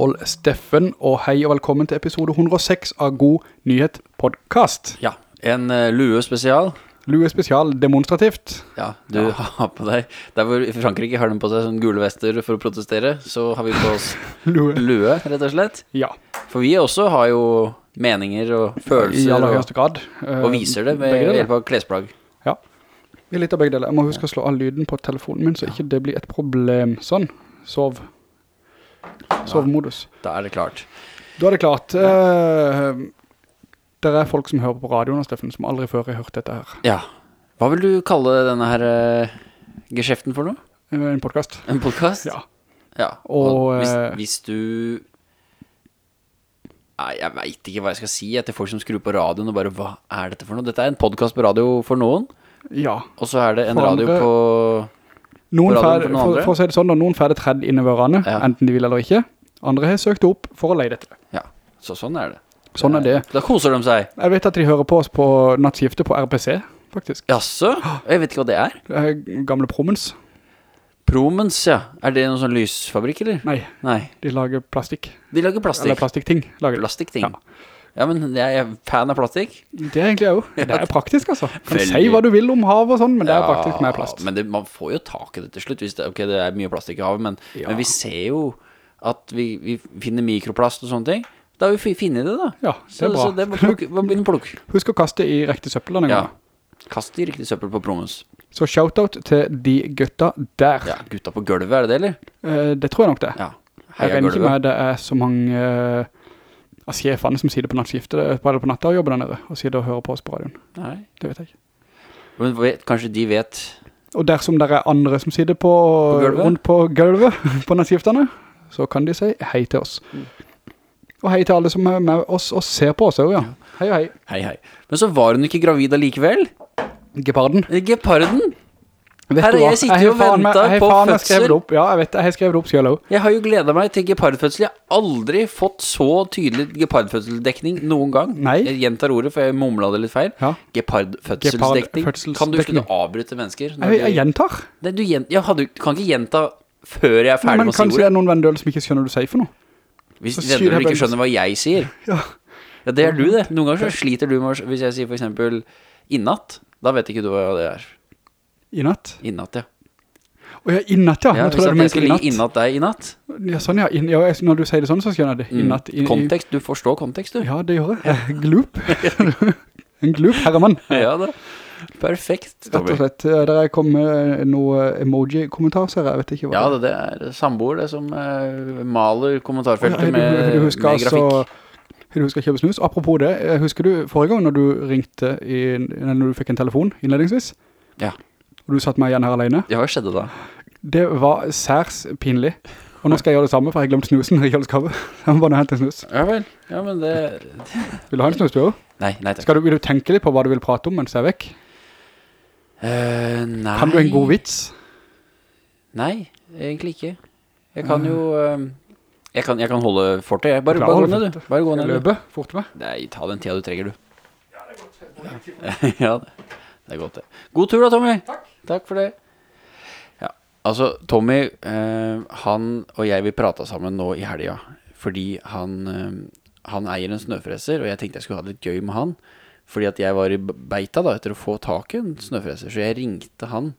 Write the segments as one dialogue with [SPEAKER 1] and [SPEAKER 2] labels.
[SPEAKER 1] Stål Steffen, og hei og velkommen til episode 106 av God Nyhet Podcast.
[SPEAKER 2] Ja, en uh, lue spesial.
[SPEAKER 1] Lue spesial demonstrativt.
[SPEAKER 2] Ja, du har på deg, der hvor i Frankrike har de på seg sånn gule vester for å protestere, så har vi på oss
[SPEAKER 1] Lue.
[SPEAKER 2] lue, rett og slett.
[SPEAKER 1] Ja,
[SPEAKER 2] For vi også har jo meninger og følelser.
[SPEAKER 1] i
[SPEAKER 2] aller
[SPEAKER 1] høyeste grad. Eh,
[SPEAKER 2] og viser det med hjelp av klesplagg.
[SPEAKER 1] Ja, er litt av begge deler. Jeg må huske å slå av lyden på telefonen min, så ikke det blir et problem. Sånn, sov. Sovmodus.
[SPEAKER 2] Da er det klart.
[SPEAKER 1] Da er det klart. Eh, det er folk som hører på radioen, Steffen, som aldri før har hørt dette her.
[SPEAKER 2] Ja, hva vil du kalle denne her uh, geskjeften for noe?
[SPEAKER 1] Eh, En podcast.
[SPEAKER 2] En podcast?
[SPEAKER 1] Ja.
[SPEAKER 2] Ja,
[SPEAKER 1] Og,
[SPEAKER 2] og, hvis, hvis du Nei, jeg vet ikke hva jeg skal si etter folk som skrur på radioen og bare, hva er dette for noe? Dette er en podcast på radio for noen,
[SPEAKER 1] Ja.
[SPEAKER 2] og så er det en radio på
[SPEAKER 1] Noen
[SPEAKER 2] På for
[SPEAKER 1] for, å si det sånn, noen ferdig tredd inn i ørene,
[SPEAKER 2] Ja.
[SPEAKER 1] enten de vil eller ikke. Andre har søkt opp for å leide etter
[SPEAKER 2] Ja, så sånn er det.
[SPEAKER 1] Sånn er det.
[SPEAKER 2] Da koser de seg.
[SPEAKER 1] Jeg vet at de hører på oss på nattskiftet på RPC, faktisk.
[SPEAKER 2] Jaså? Jeg vet ikke hva det er.
[SPEAKER 1] Det er gamle Promens.
[SPEAKER 2] Promens, ja. Er det noen sånn lysfabrikk, eller?
[SPEAKER 1] Nei,
[SPEAKER 2] Nei.
[SPEAKER 1] de lager plastikk.
[SPEAKER 2] De lager
[SPEAKER 1] Eller
[SPEAKER 2] plastikk.
[SPEAKER 1] plastikkting. Lager.
[SPEAKER 2] Plastikkting.
[SPEAKER 1] Ja.
[SPEAKER 2] Ja. men jeg er fan av plastikk.
[SPEAKER 1] Det er egentlig jeg jo. Det er praktisk, altså. Kan
[SPEAKER 2] Veldig.
[SPEAKER 1] si hva du vil om hav og sånn, men det er
[SPEAKER 2] Ja,
[SPEAKER 1] praktisk med plast.
[SPEAKER 2] Men det, man får jo tak i det til slutt. Det, ok, det er mye plastikk i havet, men,
[SPEAKER 1] Ja.
[SPEAKER 2] men vi ser jo at vi, vi finner mikroplast og sånne ting. Da har vi finnet det, da.
[SPEAKER 1] Ja, det er bra.
[SPEAKER 2] så det er plukk- å.
[SPEAKER 1] Husk å kaste i riktig søppel denne
[SPEAKER 2] Ja.
[SPEAKER 1] gangen.
[SPEAKER 2] Kast i riktig søppel på promos
[SPEAKER 1] Så shoutout til de gutta der.
[SPEAKER 2] Ja, gutta på gulvet, er det det, eller?
[SPEAKER 1] Eh, det tror jeg nok det.
[SPEAKER 2] Ja.
[SPEAKER 1] Jeg regner ikke med det er så mange eh, av sjefene som sitter på nattskiftet, på, eller på natta og jobber der nede, og sitter og hører på oss på radioen.
[SPEAKER 2] Nei.
[SPEAKER 1] Det vet jeg ikke.
[SPEAKER 2] Men vet, kanskje de vet
[SPEAKER 1] Og dersom det er andre som sitter på,
[SPEAKER 2] På gulvet?
[SPEAKER 1] rundt på gulvet på nattskiftene, så kan de si hei til oss.
[SPEAKER 2] Mm.
[SPEAKER 1] Og hei til alle som er med oss og ser på oss også, ja. Hei hei.
[SPEAKER 2] Hei, hei. Men så var hun ikke gravid allikevel.
[SPEAKER 1] Geparden.
[SPEAKER 2] Geparden. Her er jeg sitter jo og venter på fødsel.
[SPEAKER 1] opp. Ja, jeg vet det. Jeg skrev det opp selv også.
[SPEAKER 2] Jeg har jo gledet meg til gepardfødsel. Jeg har aldri fått så tydelig gepardfødseldekning noen gang.
[SPEAKER 1] Nei.
[SPEAKER 2] Jeg gjentar ordet, for jeg mumlet det litt feil.
[SPEAKER 1] Ja.
[SPEAKER 2] Gepardfødselsdekning. Kan du slutte å avbryte mennesker?
[SPEAKER 1] Jeg, jeg gjentar.
[SPEAKER 2] Nei, du, gjen- ja, du kan ikke gjenta før jeg er ferdig
[SPEAKER 1] Men
[SPEAKER 2] med å si
[SPEAKER 1] kanskje det er noen vendøl som ikke skjønner hva du sier for noe.
[SPEAKER 2] Hvis
[SPEAKER 1] jeg
[SPEAKER 2] ikke skjønner hva jeg sier.
[SPEAKER 1] Ja.
[SPEAKER 2] Ja, det er du det. Noen ganger så sliter du med Hvis jeg sier for eksempel innatt, da vet ikke du hva det er.
[SPEAKER 1] I natt.
[SPEAKER 2] Innatt, ja.
[SPEAKER 1] Og ja, i natt, ja.
[SPEAKER 2] ja
[SPEAKER 1] Nå
[SPEAKER 2] hvis
[SPEAKER 1] tror jeg
[SPEAKER 2] at
[SPEAKER 1] du
[SPEAKER 2] jeg skulle
[SPEAKER 1] mente i natt.
[SPEAKER 2] deg i natt.
[SPEAKER 1] Ja, sånn ja. In, ja. jeg- Når du sier det sånn, så skjønner jeg det. I
[SPEAKER 2] Mm.
[SPEAKER 1] natt. i- i-
[SPEAKER 2] Kontekst. Du forstår kontekst, du.
[SPEAKER 1] Ja, det gjør jeg. Gloop. en gloop, herremann.
[SPEAKER 2] Ja da. Perfekt.
[SPEAKER 1] Rett og slett. Der er kommet noe emoji-kommentar, så jeg. Jeg vet ikke hva
[SPEAKER 2] Ja,
[SPEAKER 1] det
[SPEAKER 2] det, det er samboer det som uh, maler
[SPEAKER 1] kommentarfeltet
[SPEAKER 2] kommentarfeltet
[SPEAKER 1] Ja,
[SPEAKER 2] med,
[SPEAKER 1] du, du husker
[SPEAKER 2] med
[SPEAKER 1] altså...
[SPEAKER 2] grafikk.
[SPEAKER 1] Du husker kjøpe snus. Apropos det, eh, husker du forrige gang når du ringte, i, når du fikk en telefon innledningsvis?
[SPEAKER 2] Ja.
[SPEAKER 1] Og du satt meg igjen her alene?
[SPEAKER 2] Ja, hva skjedde da?
[SPEAKER 1] Det var særs pinlig. Og nå skal jeg gjøre det samme, for jeg glemte snusen i kjøleskapet. Jeg må bare hente en snus.
[SPEAKER 2] Ja vel. Ja, men det
[SPEAKER 1] Vil du ha en snus, du også?
[SPEAKER 2] Nei, nei takk.
[SPEAKER 1] Skal du, vil du tenke litt på hva du vil prate om mens jeg er vekk?
[SPEAKER 2] Uh, nei.
[SPEAKER 1] Kan du en god vits?
[SPEAKER 2] Nei, egentlig ikke. Jeg kan jo Uh, jeg, kan, jeg kan holde fortet. Jeg. Bare, bare gå ned, du. Bare gå ned. du.
[SPEAKER 1] Løpe, fort med.
[SPEAKER 2] Nei, ta den tida du trenger, du. Ja, det, det er godt det. God tur da, Tommy. Takk. Takk for det. Ja, altså, Tommy, eh, han og jeg, vi prate sammen nå i helga, fordi han, eh, han eier en snøfreser, og jeg tenkte jeg skulle ha det litt gøy med han, fordi at jeg var i beita da, etter å få tak i en snøfreser, så jeg ringte han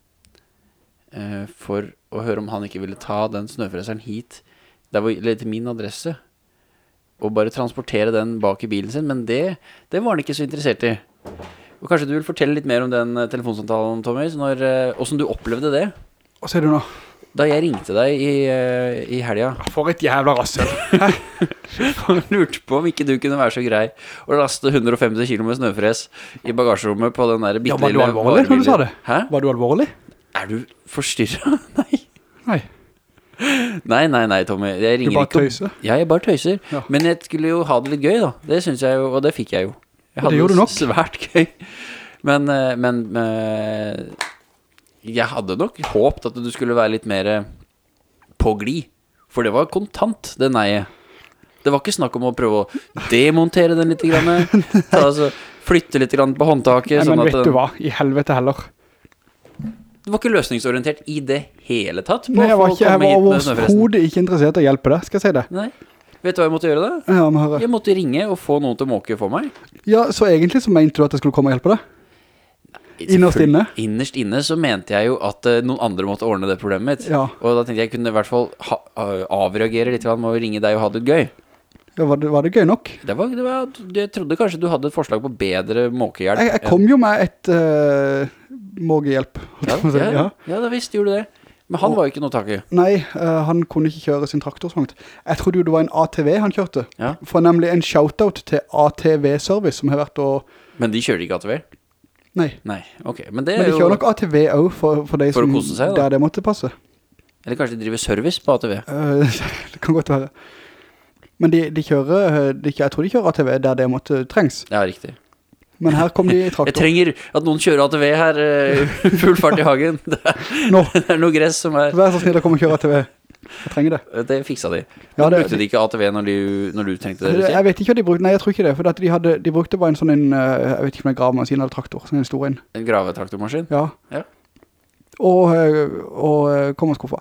[SPEAKER 2] eh, for å høre om han ikke ville ta den snøfreseren hit, Det var litt min adresse, og bare transportere den bak i bilen sin, men det, det var han ikke så interessert i. Og kanskje du vil fortelle litt mer om den eh, telefonsamtalen, Tommy, når, eh, hvordan du opplevde det?
[SPEAKER 1] Hva sier du nå?
[SPEAKER 2] Da jeg ringte deg i, eh, i helga,
[SPEAKER 1] For et jævla rassel.
[SPEAKER 2] og lurte på om ikke du kunne være så grei å laste 150 kilo med snøfres i bagasjerommet på den der
[SPEAKER 1] Ja, var du alvorlig når du sa det?
[SPEAKER 2] Hæ?
[SPEAKER 1] Var du alvorlig?
[SPEAKER 2] Er du forstyrret? nei.
[SPEAKER 1] Nei.
[SPEAKER 2] Nei, nei, nei, Tommy. Jeg
[SPEAKER 1] Du
[SPEAKER 2] ringer
[SPEAKER 1] bare tøyser.
[SPEAKER 2] Ja, jeg bare tøyser.
[SPEAKER 1] Ja.
[SPEAKER 2] Men jeg skulle jo ha det litt gøy, da. Det synes jeg jo, og det fikk jeg jo. Jeg
[SPEAKER 1] hadde det nok.
[SPEAKER 2] svært gøy. Men, men, men eh, jeg hadde nok håpt at du skulle være litt mer eh, på glid. For det var kontant, det nei-et. Det var ikke snakk om å prøve å demontere den litt. Grann, ta, altså, flytte litt grann på håndtaket.
[SPEAKER 1] Nei,
[SPEAKER 2] sånn
[SPEAKER 1] men
[SPEAKER 2] at
[SPEAKER 1] vet du hva? I helvete heller.
[SPEAKER 2] Du var ikke løsningsorientert i det hele tatt?
[SPEAKER 1] Nei, jeg var, ikke, jeg var overhodet ikke interessert i å hjelpe deg, skal jeg si det.
[SPEAKER 2] Nei. Vet du hva jeg måtte gjøre da?
[SPEAKER 1] Ja, høre.
[SPEAKER 2] Jeg måtte ringe og få noen til å måke for meg.
[SPEAKER 1] Ja, så egentlig så mente du at jeg skulle komme og hjelpe deg? Innerst inne?
[SPEAKER 2] Innerst inne så mente jeg jo at uh, noen andre måtte ordne det problemet mitt.
[SPEAKER 1] Ja.
[SPEAKER 2] Og da tenkte jeg kunne i hvert fall ha, uh, avreagere litt med å ringe deg og ha det gøy.
[SPEAKER 1] Ja, var det, var det gøy nok?
[SPEAKER 2] Det var, det var, jeg trodde kanskje du hadde et forslag på bedre måkehjelp.
[SPEAKER 1] Jeg, jeg kom jo med et uh, måkehjelp.
[SPEAKER 2] Ja, Ja.
[SPEAKER 1] ja,
[SPEAKER 2] da visst gjorde du det. Men han var ikke noe tak i.
[SPEAKER 1] Nei, uh, han kunne ikke kjøre sin traktor så langt. Jeg trodde jo det var en ATV han kjørte.
[SPEAKER 2] Ja.
[SPEAKER 1] For nemlig en shoutout til ATV Service, som har vært å...
[SPEAKER 2] Men de kjører ikke ATV?
[SPEAKER 1] Nei,
[SPEAKER 2] Nei, ok. Men det
[SPEAKER 1] men de
[SPEAKER 2] jo
[SPEAKER 1] kjører nok ATV også for, for de
[SPEAKER 2] For
[SPEAKER 1] som...
[SPEAKER 2] seg.
[SPEAKER 1] Der det måtte passe.
[SPEAKER 2] Eller kanskje de driver service på ATV?
[SPEAKER 1] Uh, det kan godt være. Men de, de kjører, eh, de, jeg tror de kjører ATV der det måtte trengs.
[SPEAKER 2] Ja, riktig.
[SPEAKER 1] Men her kom de i
[SPEAKER 2] Jeg trenger at noen kjører ATV her, eh, full fart i hagen. Det er, det er noe gress som er...
[SPEAKER 1] vær så snill å komme og kjøre ATV. Jeg trenger det.
[SPEAKER 2] Det fiksa de.
[SPEAKER 1] Ja, det-
[SPEAKER 2] Brukte de ikke ATV når, de, når du trengte det?
[SPEAKER 1] Jeg vet ikke hva de brukte, nei jeg tror ikke det, for de, hadde, de brukte bare en sånn en, eh, jeg vet ikke om det er gravemaskin eller traktor, sånn en stor en.
[SPEAKER 2] En gravetraktormaskin?
[SPEAKER 1] Ja.
[SPEAKER 2] Ja.
[SPEAKER 1] Og, eh, og eh, kom og skuffa.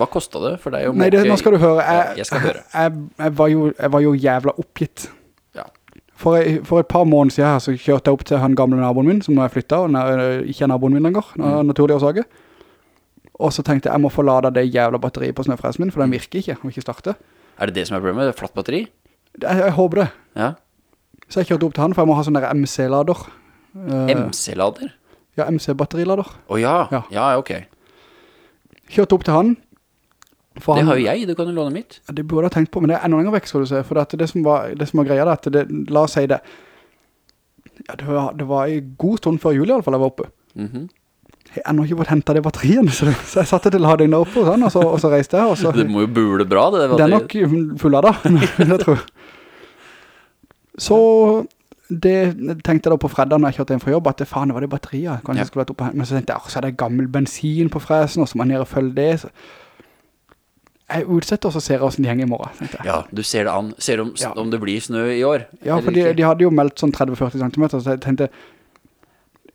[SPEAKER 2] Hva kostet det for deg å
[SPEAKER 1] Nei, det, nå skal du høre. Jeg,
[SPEAKER 2] Ja, jeg skal høre.
[SPEAKER 1] Jeg, jeg, var jo, jeg var jo jævla oppgitt. For, jeg, for et par måneder siden her, så kjørte jeg opp til han gamle naboen min, som nå er flyttet, og nær, ikke er naboen min lenger,
[SPEAKER 2] Mm.
[SPEAKER 1] av naturlige årsaker. Og så tenkte jeg, jeg må få ladet det jævla batteriet på snøfresen min, for den virker ikke, og ikke starte.
[SPEAKER 2] Er det det som er problemet? Det er flatt batteri?
[SPEAKER 1] Jeg, jeg håper det.
[SPEAKER 2] Ja.
[SPEAKER 1] Så jeg kjørte opp til han, for jeg må ha sånne der MC-lader. Eh,
[SPEAKER 2] MC-lader?
[SPEAKER 1] ja, MC-batterilader.
[SPEAKER 2] Å ja.
[SPEAKER 1] Ja.
[SPEAKER 2] ja. ok.
[SPEAKER 1] Kjørte opp til han. For
[SPEAKER 2] Det
[SPEAKER 1] han-
[SPEAKER 2] har jo jeg, du kan jo låne mitt.
[SPEAKER 1] Det burde jeg tenkt på, men det er enda lenger vekk, skal du se. For det, det, som var, det som var greia, det, er det, la oss si det, ja, det, var, det var en god stund før jul i alle fall jeg var oppe.
[SPEAKER 2] Mhm.
[SPEAKER 1] Jeg har enda ikke fått hentet det batteriene, så, så jeg satte til lading der oppe og sånn, og så, og så reiste jeg, så...
[SPEAKER 2] Det må jo bule bra, det.
[SPEAKER 1] Det er nok full av da, jeg tror. Så det tenkte jeg da på fredag når jeg kjørte hjem fra jobb, at det, faen, var det batteriet, kanskje
[SPEAKER 2] Ja.
[SPEAKER 1] jeg skulle vært oppe. Men så tenkte jeg, så er det gammel bensin på fresen, og så må jeg ned og følge det. Så jeg utsetter, og ser hvordan de henger i morgen.
[SPEAKER 2] Ja, du ser det an. Ser om,
[SPEAKER 1] Ja.
[SPEAKER 2] om det blir snø i år?
[SPEAKER 1] Ja, for de, de hadde jo meldt sånn 30-40 cm, så jeg tenkte,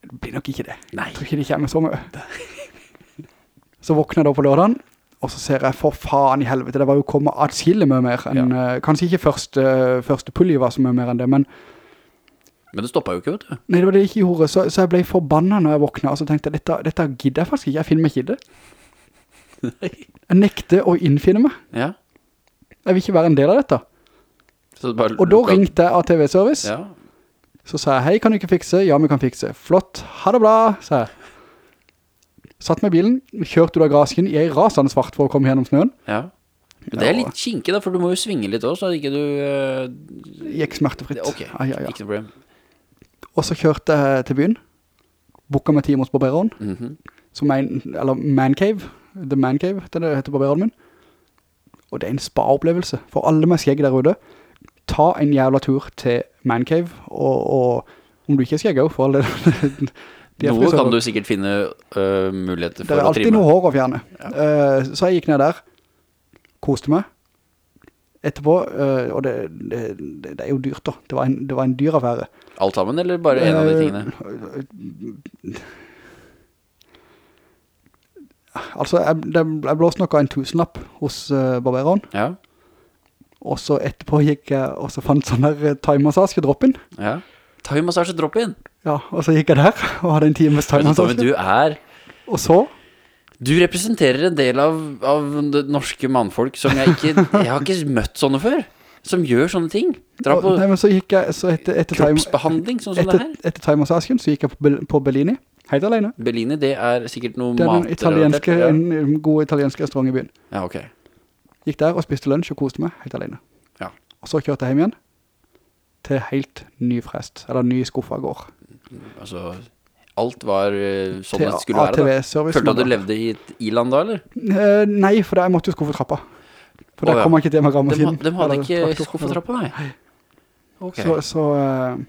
[SPEAKER 1] det blir nok ikke det.
[SPEAKER 2] Nei.
[SPEAKER 1] Jeg tror ikke de kommer så mye. Så våkner jeg da på lørdagen, og så ser jeg, for faen i helvete, det var jo kommet atskillig mye mer enn, ja. kanskje ikke første, første pulje var så mye mer enn det, men
[SPEAKER 2] Men det stoppet jo ikke, vet du.
[SPEAKER 1] nei, det var det jeg ikke gjorde, så, så jeg ble forbannet når jeg våkna, og så tenkte jeg, dette, dette gidder jeg faktisk ikke, jeg finner meg ikke det. Jeg nekter å innfinne meg.
[SPEAKER 2] Ja.
[SPEAKER 1] Jeg vil ikke være en del av dette. Og da ringte jeg ATV Service,
[SPEAKER 2] Ja.
[SPEAKER 1] Så sa jeg, hei, kan du ikke fikse? Ja, vi kan fikse. Flott, ha det bra, sa jeg. Satt med bilen, kjørte ut av grasken i en rasende svart for å komme gjennom snøen.
[SPEAKER 2] ja. Men det er litt kinke da, for du må jo svinge litt også, så ikke du... Uh...
[SPEAKER 1] Gikk smertefritt.
[SPEAKER 2] Ok,
[SPEAKER 1] ah, ja,
[SPEAKER 2] ikke noe problem.
[SPEAKER 1] Og så kjørte jeg til byen, booket med time hos mm
[SPEAKER 2] -hmm.
[SPEAKER 1] som en, eller Man Cave, The Man Cave, det er heter barbereren min. Og det er en spa-opplevelse for alle med skjegg der ute. Ta en jævla tur til Man Cave, og, og om du ikke er skjegg også, for det... de er
[SPEAKER 2] Noe kan du sikkert finne uh, muligheter
[SPEAKER 1] Det
[SPEAKER 2] for
[SPEAKER 1] er
[SPEAKER 2] å
[SPEAKER 1] alltid
[SPEAKER 2] trimme.
[SPEAKER 1] noe hår å fjerne. Eh, så jeg gikk ned der, koste meg. Etterpå, uh, og det, det, det, det er jo dyrt da, det var en, det var en dyr affære.
[SPEAKER 2] Alt sammen, eller bare en av de
[SPEAKER 1] Eh,
[SPEAKER 2] tingene?
[SPEAKER 1] Altså, jeg, det, jeg blåste nok av en tusenlapp hos uh, barbereren,
[SPEAKER 2] Ja,
[SPEAKER 1] og så etterpå gikk jeg, og så fant sånn der uh, thai-massasje droppen.
[SPEAKER 2] ja. Thai-massasje drop-in.
[SPEAKER 1] Ja, og så gikk jeg der, og hadde en times
[SPEAKER 2] Men
[SPEAKER 1] thai-massasje.
[SPEAKER 2] du er...
[SPEAKER 1] Og så,
[SPEAKER 2] Du representerer en del av, av det norske mannfolk som jeg ikke... Jeg har ikke møtt sånne før. Som gjør sånne ting. Dra på
[SPEAKER 1] nei, men så gikk jeg, så etter, etter
[SPEAKER 2] kroppsbehandling, sånn som
[SPEAKER 1] etter, det
[SPEAKER 2] her.
[SPEAKER 1] Etter thai-massasjen så gikk jeg på, på Bellini, helt alene.
[SPEAKER 2] Bellini, det er sikkert noe
[SPEAKER 1] Det er
[SPEAKER 2] mat...
[SPEAKER 1] italienske, en, god italiensk restaurant i byen.
[SPEAKER 2] Ja, ok.
[SPEAKER 1] Gikk der og spiste lunsj og koste meg helt alene.
[SPEAKER 2] Ja.
[SPEAKER 1] Og så kjørte jeg hjem igjen til helt ny frest, eller ny skuffa gård.
[SPEAKER 2] Altså, alt var sånn det skulle være da. Følte du at du levde i et i-land da, eller?
[SPEAKER 1] Eh, nei, for jeg måtte jo skuffe trappa. For der
[SPEAKER 2] Å, ja.
[SPEAKER 1] kom jeg ikke til med
[SPEAKER 2] De,
[SPEAKER 1] grammemaskinen.
[SPEAKER 2] de hadde ikke skuffetrappa, nei. Ok.
[SPEAKER 1] Så, så eh,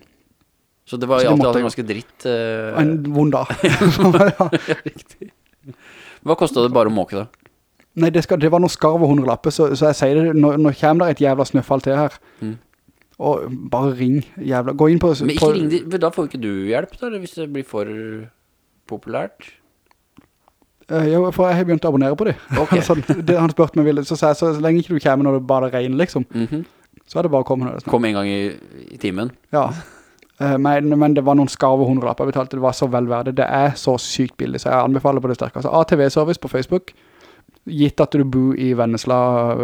[SPEAKER 2] Så det var
[SPEAKER 1] så det
[SPEAKER 2] alltid
[SPEAKER 1] måtte
[SPEAKER 2] ganske dritt. Uh...
[SPEAKER 1] en vond dag. ja.
[SPEAKER 2] Riktig. Hva kostet det bare å måke da?
[SPEAKER 1] Nei, det, skal, det var noe skarv og så, så jeg sier det, nå, nå kommer det et jævla snøfall til her.
[SPEAKER 2] Mm.
[SPEAKER 1] Og bare ring, jævla, gå inn på...
[SPEAKER 2] Men
[SPEAKER 1] på
[SPEAKER 2] ring for da får ikke du hjelp da, hvis det blir for populært.
[SPEAKER 1] Uh, jo, for jeg har begynt å abonnere på det.
[SPEAKER 2] Okay.
[SPEAKER 1] så, det han spørte meg ville, så sa jeg, så lenge ikke du kommer når det bare regner, liksom.
[SPEAKER 2] Mhm.
[SPEAKER 1] Så er det bare å komme.
[SPEAKER 2] Kom en gang i, i timen.
[SPEAKER 1] Ja. Eh, Men, men det var noen skarve hundrelapper jeg betalte. Det var så velverdig. Det er så sykt billig, så jeg anbefaler på det sterkeste. ATV-service på Facebook. Gitt at du bor i Vennesla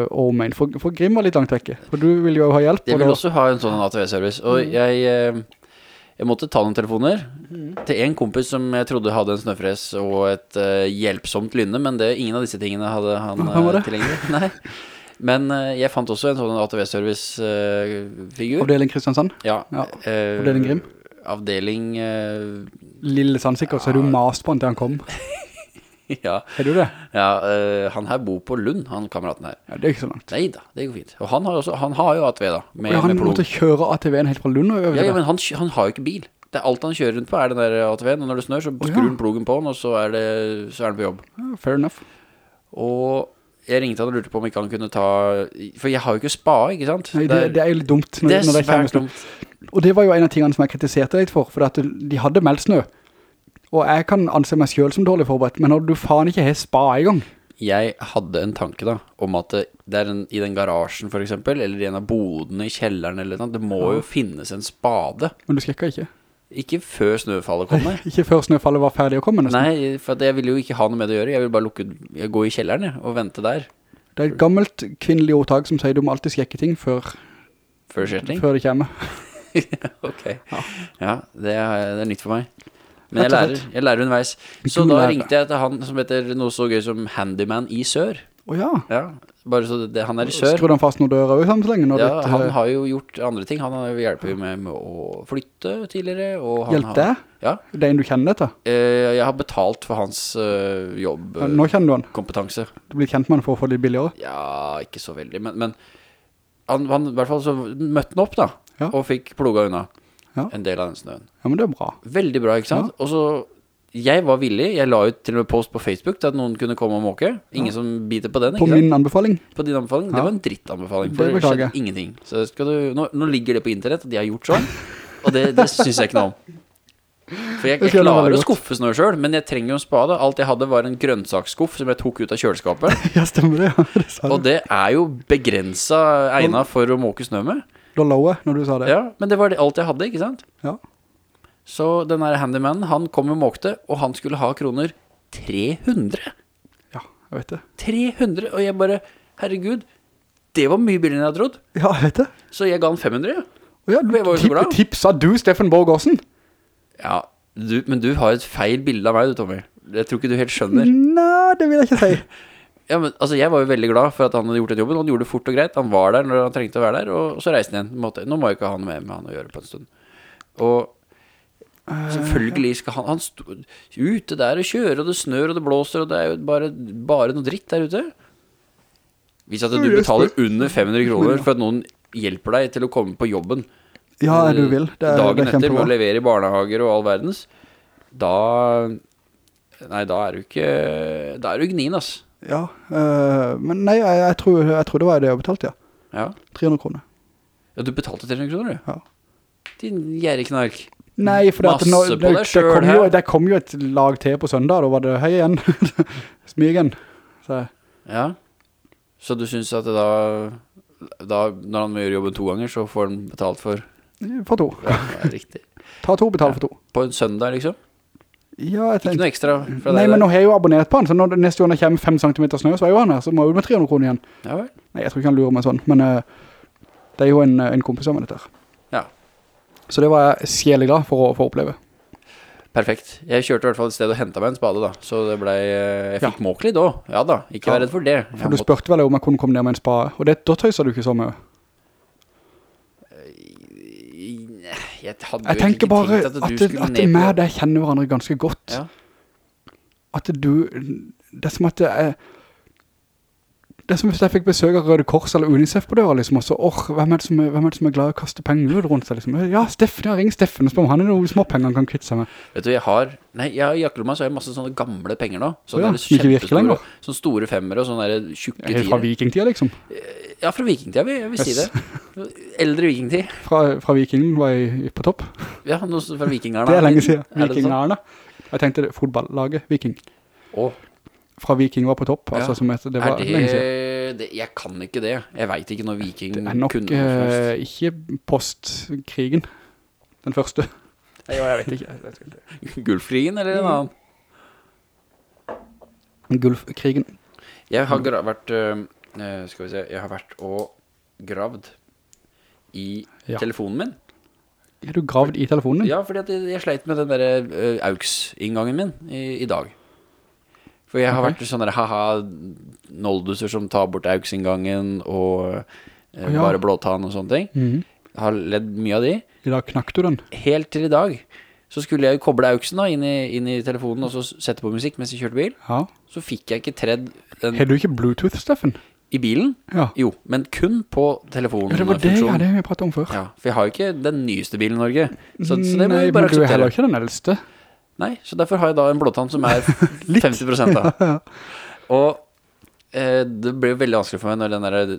[SPEAKER 1] og Maine. For, for Grim var litt langt vekke. For du vil jo ha hjelp.
[SPEAKER 2] Jeg vil også ha en sånn ATV-service. Og jeg, eh, jeg måtte ta noen telefoner til en kompis som jeg trodde hadde en snøfres og et uh, hjelpsomt lynne, men det, ingen av disse tingene hadde han eh, tilgjengelig. Nei. Men eh, jeg fant også en sånn ATV-service-figur.
[SPEAKER 1] Avdeling Kristiansand.
[SPEAKER 2] ja.
[SPEAKER 1] Ja.
[SPEAKER 2] eh,
[SPEAKER 1] Avdeling Grim.
[SPEAKER 2] Avdeling Uh,
[SPEAKER 1] Lille Sandsikker, så er du mast på han til han kom.
[SPEAKER 2] Ja,
[SPEAKER 1] Er du det?
[SPEAKER 2] ja uh, han her bor på Lund, han kameraten her.
[SPEAKER 1] Ja, det er ikke så langt.
[SPEAKER 2] Nei da, det går fint. Og han har, også, han har jo ATV, da. Med,
[SPEAKER 1] ja, han
[SPEAKER 2] med
[SPEAKER 1] måtte kjøre ATV-en helt fra Lund og øve
[SPEAKER 2] Ja, ja, men han, han har jo ikke bil. Det er alt han kjører rundt på, er den der ATV-en. Og når det snør, så skrur han plogen på den, og så er, det, så er han på jobb.
[SPEAKER 1] Fair enough.
[SPEAKER 2] Og jeg ringte han og lurte på om ikke han kunne ta For jeg har jo ikke spa, ikke sant?
[SPEAKER 1] Nei, det, det er jo litt dumt når,
[SPEAKER 2] det er
[SPEAKER 1] når det
[SPEAKER 2] svært dumt.
[SPEAKER 1] Og det var jo en av tingene som jeg kritiserte litt for, for at de hadde meldt snø. Og jeg kan anse meg selv som dårlig forberedt, men når du faen ikke har spa i gang,
[SPEAKER 2] Jeg hadde en tanke da om at det, er en, i den garasjen for eksempel, eller i en av bodene i kjelleren eller noe, det må jo finnes en spade.
[SPEAKER 1] men du skrekker ikke.
[SPEAKER 2] Ikke før snøfallet kommer.
[SPEAKER 1] Ikke før snøfallet var ferdig å komme nesten.
[SPEAKER 2] Nei, for jeg ville jo ikke ha noe med det å gjøre. Jeg vil bare lukke, gå i kjelleren jeg, og vente der.
[SPEAKER 1] Det er et gammelt kvinnelig ordtak som sier du må alltid skjekke ting før,
[SPEAKER 2] Før
[SPEAKER 1] før det kommer.
[SPEAKER 2] Ok. Ja, det, er, det er nytt for meg. Men jeg lærer, jeg lærer underveis. Så da ringte jeg til han som heter noe så gøy som Handyman i sør.
[SPEAKER 1] Å ja.
[SPEAKER 2] Ja, bare så det, han er i kjør
[SPEAKER 1] Skrudde han fast noen dører sammen så lenge?
[SPEAKER 2] Ja,
[SPEAKER 1] litt,
[SPEAKER 2] han
[SPEAKER 1] eh,
[SPEAKER 2] har jo gjort andre ting. Han har jo hjulpet med, med å flytte tidligere. Og det?
[SPEAKER 1] Hjelp deg?
[SPEAKER 2] Ja.
[SPEAKER 1] Det er en du kjenner dette?
[SPEAKER 2] Eh, jeg har betalt for hans uh, jobb, eh,
[SPEAKER 1] Nå kjenner du han.
[SPEAKER 2] kompetanse.
[SPEAKER 1] Du blir kjent med han for å få litt billigere.
[SPEAKER 2] Ja, ikke så veldig, men, men han, han, i hvert fall så møtte han opp da,
[SPEAKER 1] Ja.
[SPEAKER 2] og fikk ploga unna
[SPEAKER 1] Ja.
[SPEAKER 2] en del av den snøen.
[SPEAKER 1] Ja, men det er bra.
[SPEAKER 2] Veldig bra, ikke sant? Og så, jeg var villig, jeg la ut til og med post på Facebook til at noen kunne komme og måke. Ingen som biter på den,
[SPEAKER 1] På min anbefaling.
[SPEAKER 2] På din anbefaling. Det var en drittanbefaling,
[SPEAKER 1] anbefaling
[SPEAKER 2] for det,
[SPEAKER 1] beklager
[SPEAKER 2] skjedde ingenting. Så skal du, nå, nå ligger det på internett, at de har gjort sånn, og det, det synes jeg ikke noe om. For jeg, jeg klarer å skuffe snø selv, men jeg trenger jo en spade. Alt jeg hadde var en grønnsaksskuff som jeg tok ut av kjøleskapet.
[SPEAKER 1] Ja, stemmer det. Ja, det
[SPEAKER 2] Og det er jo begrenset egnet for å måke snø med.
[SPEAKER 1] Det var lowe når du sa det.
[SPEAKER 2] Ja, men det var det, alt jeg hadde, ikke sant?
[SPEAKER 1] Ja.
[SPEAKER 2] Så den der handymanen, han kom og måkte, og han skulle ha kroner 300.
[SPEAKER 1] Ja, jeg vet det.
[SPEAKER 2] 300, og jeg bare, herregud, det var mye billigere enn jeg hadde trodd.
[SPEAKER 1] Ja, jeg vet det.
[SPEAKER 2] Så jeg ga han 500, ja.
[SPEAKER 1] Og ja,
[SPEAKER 2] Jeg var jo så glad.
[SPEAKER 1] tipsa du Steffen Borgåsen
[SPEAKER 2] Ja, du, men du har et feil bilde av meg, du, Tommy. Jeg tror ikke du helt skjønner.
[SPEAKER 1] Nei, det vil jeg ikke si.
[SPEAKER 2] Ja, men altså, jeg var jo veldig glad for at han hadde gjort den jobben. Han gjorde det fort og greit. Han var der når han trengte å være der, og så reiste han igjen. Nå må jeg ikke ha noe med, med han å gjøre på en stund. Og selvfølgelig skal han Han stå ute der og kjøre, og det snør, og det blåser, og det er jo bare, bare noe dritt der ute. Hvis at du betaler under 500 kroner for at noen hjelper deg til å komme på jobben
[SPEAKER 1] Ja, du vil. Det er,
[SPEAKER 2] dagen
[SPEAKER 1] er
[SPEAKER 2] etter med å levere i barnehager og all verdens, da Nei, da er du ikke Da er du gnien, ass.
[SPEAKER 1] Ja, øh, men nei, jeg, jeg, tror, jeg tror det var det jeg betalte, ja.
[SPEAKER 2] Ja.
[SPEAKER 1] 300 kroner.
[SPEAKER 2] ja, du betalte 300 kroner, du.
[SPEAKER 1] Ja.
[SPEAKER 2] Din gjerriknark.
[SPEAKER 1] Nei, for det, nå, det, det,
[SPEAKER 2] selv
[SPEAKER 1] kom jo, det kom jo et lag til på søndag, da var det hei igjen. smygen. Så,
[SPEAKER 2] Ja. Så du synes at da Da, når han må gjøre jobben to ganger, så får han betalt for
[SPEAKER 1] for to.
[SPEAKER 2] Ja, riktig.
[SPEAKER 1] Ta to, betal for to.
[SPEAKER 2] På en søndag, liksom?
[SPEAKER 1] Ja,
[SPEAKER 2] Ikke noe ekstra fra
[SPEAKER 1] Nei,
[SPEAKER 2] deg?
[SPEAKER 1] men nå har jeg jo abonnert på han, så når neste gang det kommer 5 cm snø, så er jo han her, så må ut med 300 kroner igjen.
[SPEAKER 2] Ja vel.
[SPEAKER 1] Nei, jeg tror ikke han lurer meg sånn, men uh, det er jo en, en kompis av meg dette her. Så det var jeg sjelig glad for å få oppleve.
[SPEAKER 2] Perfekt. Jeg kjørte i hvert fall et sted og hentet meg en spade, da. Så det ble Jeg fikk ja. litt da. Ja da. Ikke vær redd for det. Jeg
[SPEAKER 1] For du
[SPEAKER 2] måtte-
[SPEAKER 1] spørte vel om jeg kunne komme ned med en spade, og det, da tøyser du ikke så mye.
[SPEAKER 2] Jeg hadde
[SPEAKER 1] Jeg
[SPEAKER 2] jo
[SPEAKER 1] tenker bare at,
[SPEAKER 2] at
[SPEAKER 1] det, at det med deg kjenner hverandre ganske godt.
[SPEAKER 2] Ja.
[SPEAKER 1] At du, det er som at det er, det er som hvis jeg fikk besøk av Røde Kors eller Unicef på døra, liksom, og så, åh, hvem, hvem er det som er glad i å kaste penger rundt seg, liksom? Ja, Steffen, ja, ring Steffen og spør om han er noen småpenger han kan kvitte seg med.
[SPEAKER 2] Vet du, jeg har Nei, jeg har i jakkelomma så har jeg masse sånne gamle penger nå. Sånne
[SPEAKER 1] Ja, som ikke virker lenger.
[SPEAKER 2] Sånne store femmer og sånne der tjukke
[SPEAKER 1] tider. fra vikingtida, liksom.
[SPEAKER 2] Ja, fra vikingtida, jeg vil si det. Eldre vikingtid.
[SPEAKER 1] Fra, fra vikingen var jeg på topp.
[SPEAKER 2] Ja, noe fra vikingarna.
[SPEAKER 1] Det er lenge siden.
[SPEAKER 2] Sånn?
[SPEAKER 1] Vikingerne. Jeg tenkte det, fotballaget, viking.
[SPEAKER 2] Å,
[SPEAKER 1] fra Viking var på topp. Altså, som et, det var
[SPEAKER 2] det,
[SPEAKER 1] lenge siden.
[SPEAKER 2] det Jeg kan ikke det. Jeg vet ikke når Viking
[SPEAKER 1] Det er nok
[SPEAKER 2] kunne
[SPEAKER 1] eh, ikke postkrigen. Den første. Nei, jeg vet ikke.
[SPEAKER 2] Gulfkrigen eller en annen?
[SPEAKER 1] Gulfkrigen.
[SPEAKER 2] Jeg har vært øh, øh, Skal vi se Jeg har vært og gravd i
[SPEAKER 1] Ja.
[SPEAKER 2] telefonen min.
[SPEAKER 1] Er du gravd i telefonen din?
[SPEAKER 2] Ja, fordi jeg, jeg sleit med den der uh, AUX-inngangen min i, i dag. For jeg har
[SPEAKER 1] okay.
[SPEAKER 2] vært sånn der haha nolduser som tar bort AUX-inngangen og
[SPEAKER 1] eh, ja.
[SPEAKER 2] bare blåtann og sånne ting. Mm. Har ledd mye av de.
[SPEAKER 1] I dag knakk du den.
[SPEAKER 2] Helt til i dag. Så skulle jeg jo koble auksen da inn i, inn i telefonen og så sette på musikk mens jeg kjørte bil.
[SPEAKER 1] Ja.
[SPEAKER 2] Så fikk jeg ikke tredd den
[SPEAKER 1] Har du ikke Bluetooth, Steffen?
[SPEAKER 2] i bilen.
[SPEAKER 1] Ja.
[SPEAKER 2] Jo, men kun på telefonen.
[SPEAKER 1] Det var det, ja, det har vi pratet om før.
[SPEAKER 2] Ja, for jeg har jo ikke den nyeste bilen i Norge. Så, så det må
[SPEAKER 1] Nei,
[SPEAKER 2] bare
[SPEAKER 1] men du er heller ikke den eldste.
[SPEAKER 2] Nei, så derfor har jeg da en blåtann som er 50 prosent da. Og eh, det ble jo veldig vanskelig for meg når den der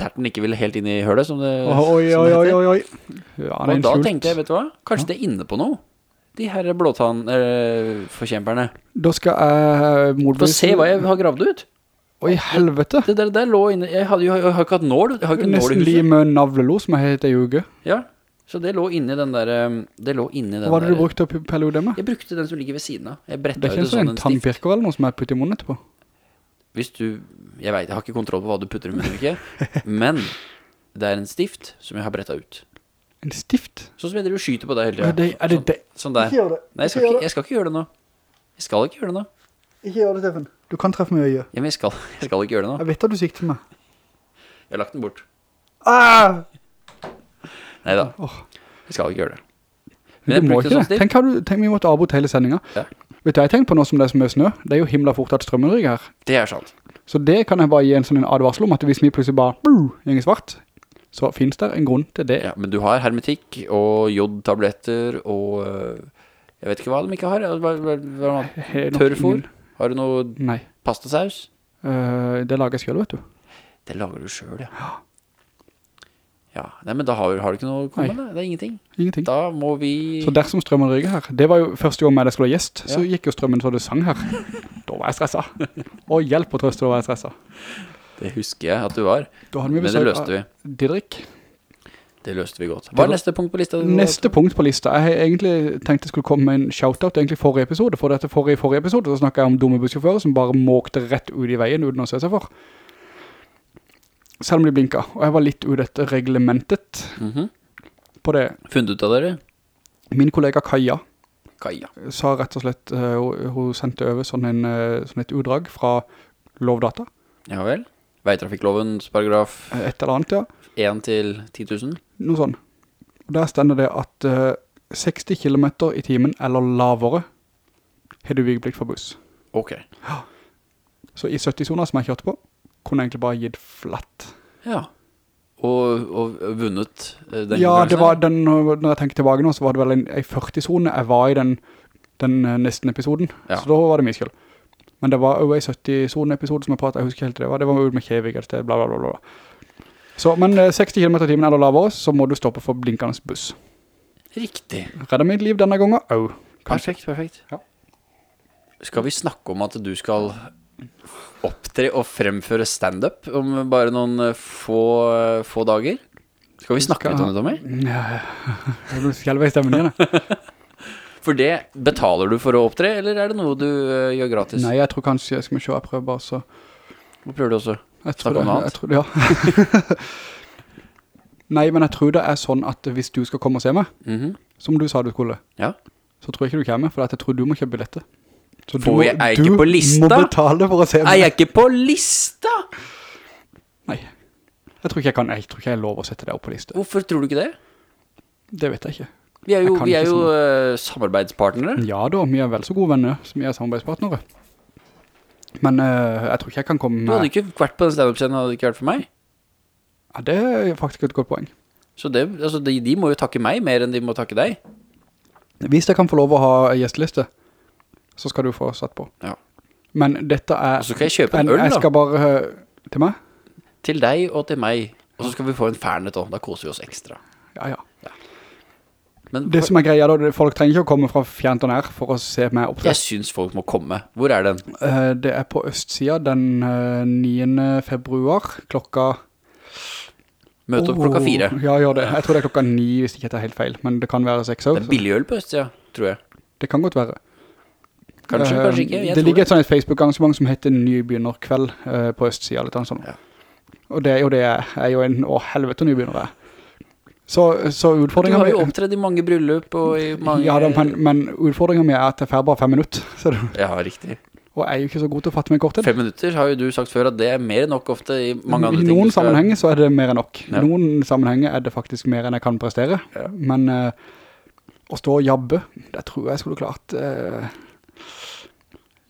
[SPEAKER 2] terten ikke ville helt inn i hølet, som det,
[SPEAKER 1] Oi,
[SPEAKER 2] som
[SPEAKER 1] oi,
[SPEAKER 2] det
[SPEAKER 1] oi,
[SPEAKER 2] heter.
[SPEAKER 1] oi, oi. Ja, er
[SPEAKER 2] Og da
[SPEAKER 1] skjult.
[SPEAKER 2] tenkte jeg, vet du hva? Kanskje det er inne på noe. De her blåtannforkjemperne.
[SPEAKER 1] Da skal jeg
[SPEAKER 2] Få se hva jeg har gravd ut.
[SPEAKER 1] Oi, helvete.
[SPEAKER 2] Det der, der lå inne Jeg, hadde, jo- jeg har ikke hatt nål. Jeg har ikke nål i huset.
[SPEAKER 1] Nesten li med navlelo som jeg heter i uke.
[SPEAKER 2] Ja, så det lå inni den der um, Det lå inni den
[SPEAKER 1] Hva hadde det
[SPEAKER 2] der
[SPEAKER 1] du brukt å i ut med?
[SPEAKER 2] Jeg brukte den som ligger ved siden av Jeg bretta
[SPEAKER 1] Det er
[SPEAKER 2] ut
[SPEAKER 1] ikke
[SPEAKER 2] en
[SPEAKER 1] en sånn
[SPEAKER 2] sånn
[SPEAKER 1] en
[SPEAKER 2] en
[SPEAKER 1] tannpirker eller noe som jeg putt i munnen etterpå.
[SPEAKER 2] Hvis du Jeg vet, jeg har ikke kontroll på hva du putter i munnen ikke Men Det er en stift som jeg har brettet ut
[SPEAKER 1] En stift?
[SPEAKER 2] Sånn som jeg driver og skyter på deg hele
[SPEAKER 1] Er det, er det
[SPEAKER 2] sånn,
[SPEAKER 1] det?
[SPEAKER 2] sånn der
[SPEAKER 1] gjør det.
[SPEAKER 2] Nei, jeg skal, ikke, jeg skal ikke gjøre det nå Jeg skal ikke gjøre det nå
[SPEAKER 1] Ikke gjør det, Steffen. Du kan treffe meg i øyet.
[SPEAKER 2] Ja, men jeg skal, jeg skal ikke gjøre det nå
[SPEAKER 1] Jeg vet at du sikter meg.
[SPEAKER 2] Jeg har lagt den bort
[SPEAKER 1] Ah!
[SPEAKER 2] Neida. Jeg skal ikke gjøre det
[SPEAKER 1] Du
[SPEAKER 2] det
[SPEAKER 1] må ikke
[SPEAKER 2] sånn
[SPEAKER 1] det. Tenk, du, tenk vi måtte avbryte hele sendingen.
[SPEAKER 2] Ja.
[SPEAKER 1] Vet du, jeg tenker på noe som det er som er snø. Det er jo himla fort at strømmen ryker her.
[SPEAKER 2] Det er sant
[SPEAKER 1] Så det kan jeg bare gi en sånn advarsel om, at hvis vi plutselig bare gjenger svart, så finnes det en grunn til det.
[SPEAKER 2] ja, Men du har hermetikk Og jodtabletter Og øh, Jeg vet ikke hva de ikke har Hva, hva, hva, Tørrfôr Har du noe
[SPEAKER 1] Nei.
[SPEAKER 2] pastasaus?
[SPEAKER 1] Uh, det lager jeg selv, vet du.
[SPEAKER 2] Det lager du selv, ja. Ja, nei, men da har, har du ikke noe å komme med. Det er ingenting.
[SPEAKER 1] Ingenting.
[SPEAKER 2] Da må vi...
[SPEAKER 1] Så dersom strømmen ryker her, det var jo første gang jeg skulle ha gjest, så gikk jo strømmen så du sang her. Da var jeg stresset. Og hjelp og trøst, da var jeg stresset.
[SPEAKER 2] Det husker jeg at du var. Men det løste vi.
[SPEAKER 1] Didrik.
[SPEAKER 2] Det løste vi godt. Hva er neste punkt på lista?
[SPEAKER 1] Neste punkt på lista, jeg egentlig tenkte jeg skulle komme med en shoutout egentlig forrige episode, for dette forrige, forrige episode så snakket jeg om dumme bussjåfører som bare måkte rett ut i veien uten å se seg for. Selv om de blinket, og jeg var litt ut etter reglementet
[SPEAKER 2] -hmm.
[SPEAKER 1] på det.
[SPEAKER 2] Funnet ut av dere?
[SPEAKER 1] Min kollega Kaja
[SPEAKER 2] Kaja.
[SPEAKER 1] sa rett og slett, uh, hun, sendte over sånn, en, uh, sånn et utdrag fra Lovdata,
[SPEAKER 2] Ja vel. Veitrafikklovens paragraf
[SPEAKER 1] eh, et eller annet, ja,
[SPEAKER 2] 1 til 10 000.
[SPEAKER 1] noe sånn. Og der stender det at uh, 60 km i timen eller lavere har du vikeplikt for buss.
[SPEAKER 2] Ok.
[SPEAKER 1] Så i 70-zoner som jeg kjørte på, kunne egentlig bare gitt flatt.
[SPEAKER 2] Ja. Og, og vunnet eh, den
[SPEAKER 1] ja, det var den, når jeg tenker tilbake nå, så var det vel en, en 40-zone jeg var i den, den eh, nesten episoden.
[SPEAKER 2] Ja.
[SPEAKER 1] Så da var det mye skyld. Men det var jo en 70-zone-episode som jeg pratet, jeg husker helt det var. Det var ut med Kjevig et sted, bla bla bla bla. Så, men eh, 60 km i timen eller lavere, så må du stoppe for blinkende buss.
[SPEAKER 2] Riktig.
[SPEAKER 1] Redder mitt liv denne gangen? Au.
[SPEAKER 2] Perfekt, perfekt.
[SPEAKER 1] Ja.
[SPEAKER 2] Skal vi snakke om at du skal opptre og fremføre stand-up om bare noen eh, få, eh, få dager? Skal vi snakke litt om det, Tommy?
[SPEAKER 1] Ja, jeg skjelver i stemmen igjen.
[SPEAKER 2] For det betaler du for å opptre, eller er det noe du uh, gjør gratis?
[SPEAKER 1] Nei, jeg tror kanskje, jeg skal se, jeg prøver bare så...
[SPEAKER 2] Hva prøver du også? Snakke om
[SPEAKER 1] det,
[SPEAKER 2] noe
[SPEAKER 1] jeg tror, ja. Nei, men jeg tror det er sånn at hvis du skal komme og se meg,
[SPEAKER 2] Mhm.
[SPEAKER 1] som du sa du skulle,
[SPEAKER 2] Ja.
[SPEAKER 1] så tror jeg ikke du kommer, for jeg tror du må kjøpe billetter. Så du
[SPEAKER 2] Får jeg- er jeg ikke på lista?
[SPEAKER 1] må betale for å se
[SPEAKER 2] Er
[SPEAKER 1] meg.
[SPEAKER 2] jeg ikke på lista?
[SPEAKER 1] Nei. Jeg tror ikke jeg kan, jeg tror ikke jeg er lov å sette deg opp på liste.
[SPEAKER 2] Hvorfor tror du ikke det?
[SPEAKER 1] Det vet jeg ikke.
[SPEAKER 2] Vi er jo, vi er jo
[SPEAKER 1] sånn.
[SPEAKER 2] samarbeidspartnere.
[SPEAKER 1] Ja da, vi er vel så gode venner som vi er samarbeidspartnere. Men uh, jeg tror ikke jeg kan komme
[SPEAKER 2] Du hadde ikke vært på den stand-up-scenen hadde det ikke vært for meg.
[SPEAKER 1] Ja, det er faktisk et godt poeng.
[SPEAKER 2] Så det, altså, de, de må jo takke meg mer enn de må takke deg.
[SPEAKER 1] Hvis jeg kan få lov å ha gjesteliste, så skal du få satt på.
[SPEAKER 2] Ja.
[SPEAKER 1] Men dette er...
[SPEAKER 2] Og så skal jeg kjøpe en
[SPEAKER 1] en
[SPEAKER 2] øl
[SPEAKER 1] jeg
[SPEAKER 2] da.
[SPEAKER 1] skal bare... eh, Til meg?
[SPEAKER 2] Til deg og til meg. Og så skal vi få en fernet også. Da koser vi oss ekstra.
[SPEAKER 1] Ja, ja.
[SPEAKER 2] Men
[SPEAKER 1] Det som er greia da, folk trenger ikke å komme fra fjent og nær for å se meg
[SPEAKER 2] jeg synes folk må komme. Hvor er den?
[SPEAKER 1] Uh, Det er på østsida den uh, 9. februar, klokka...
[SPEAKER 2] Møte opp klokka
[SPEAKER 1] Oh,
[SPEAKER 2] fire.
[SPEAKER 1] Ja, gjør det. Jeg tror det er klokka ni hvis ikke er helt feil, men det kan være 6
[SPEAKER 2] Det er billig øl på Østsida, tror jeg.
[SPEAKER 1] Det kan godt være.
[SPEAKER 2] Kanskje,
[SPEAKER 1] uh,
[SPEAKER 2] kanskje ikke. Jeg
[SPEAKER 1] det ligger et sånt Facebook-arrangement som heter Nybegynnerkveld uh, på østsida, litt sånn.
[SPEAKER 2] Ja.
[SPEAKER 1] Og det er jo det, er jo en, å helvete nybegynner det. Så, så
[SPEAKER 2] Du har jo opptredd i mange bryllup og i mange...
[SPEAKER 1] Ja, da, men, men utfordringen min er at det er bare fem minutter, ser du.
[SPEAKER 2] Ja, riktig.
[SPEAKER 1] Og jeg er jo ikke så god til å fatte meg kort til.
[SPEAKER 2] Fem minutter har jo du sagt før at det er mer enn nok ofte i mange andre
[SPEAKER 1] I
[SPEAKER 2] ting.
[SPEAKER 1] noen
[SPEAKER 2] skal-
[SPEAKER 1] sammenhenger så er det mer enn nok.
[SPEAKER 2] Ja.
[SPEAKER 1] I noen sammenhenger er det faktisk mer enn jeg kan prestere.
[SPEAKER 2] Ja.
[SPEAKER 1] Men uh, å stå og jabbe, det tror jeg skulle klart eh,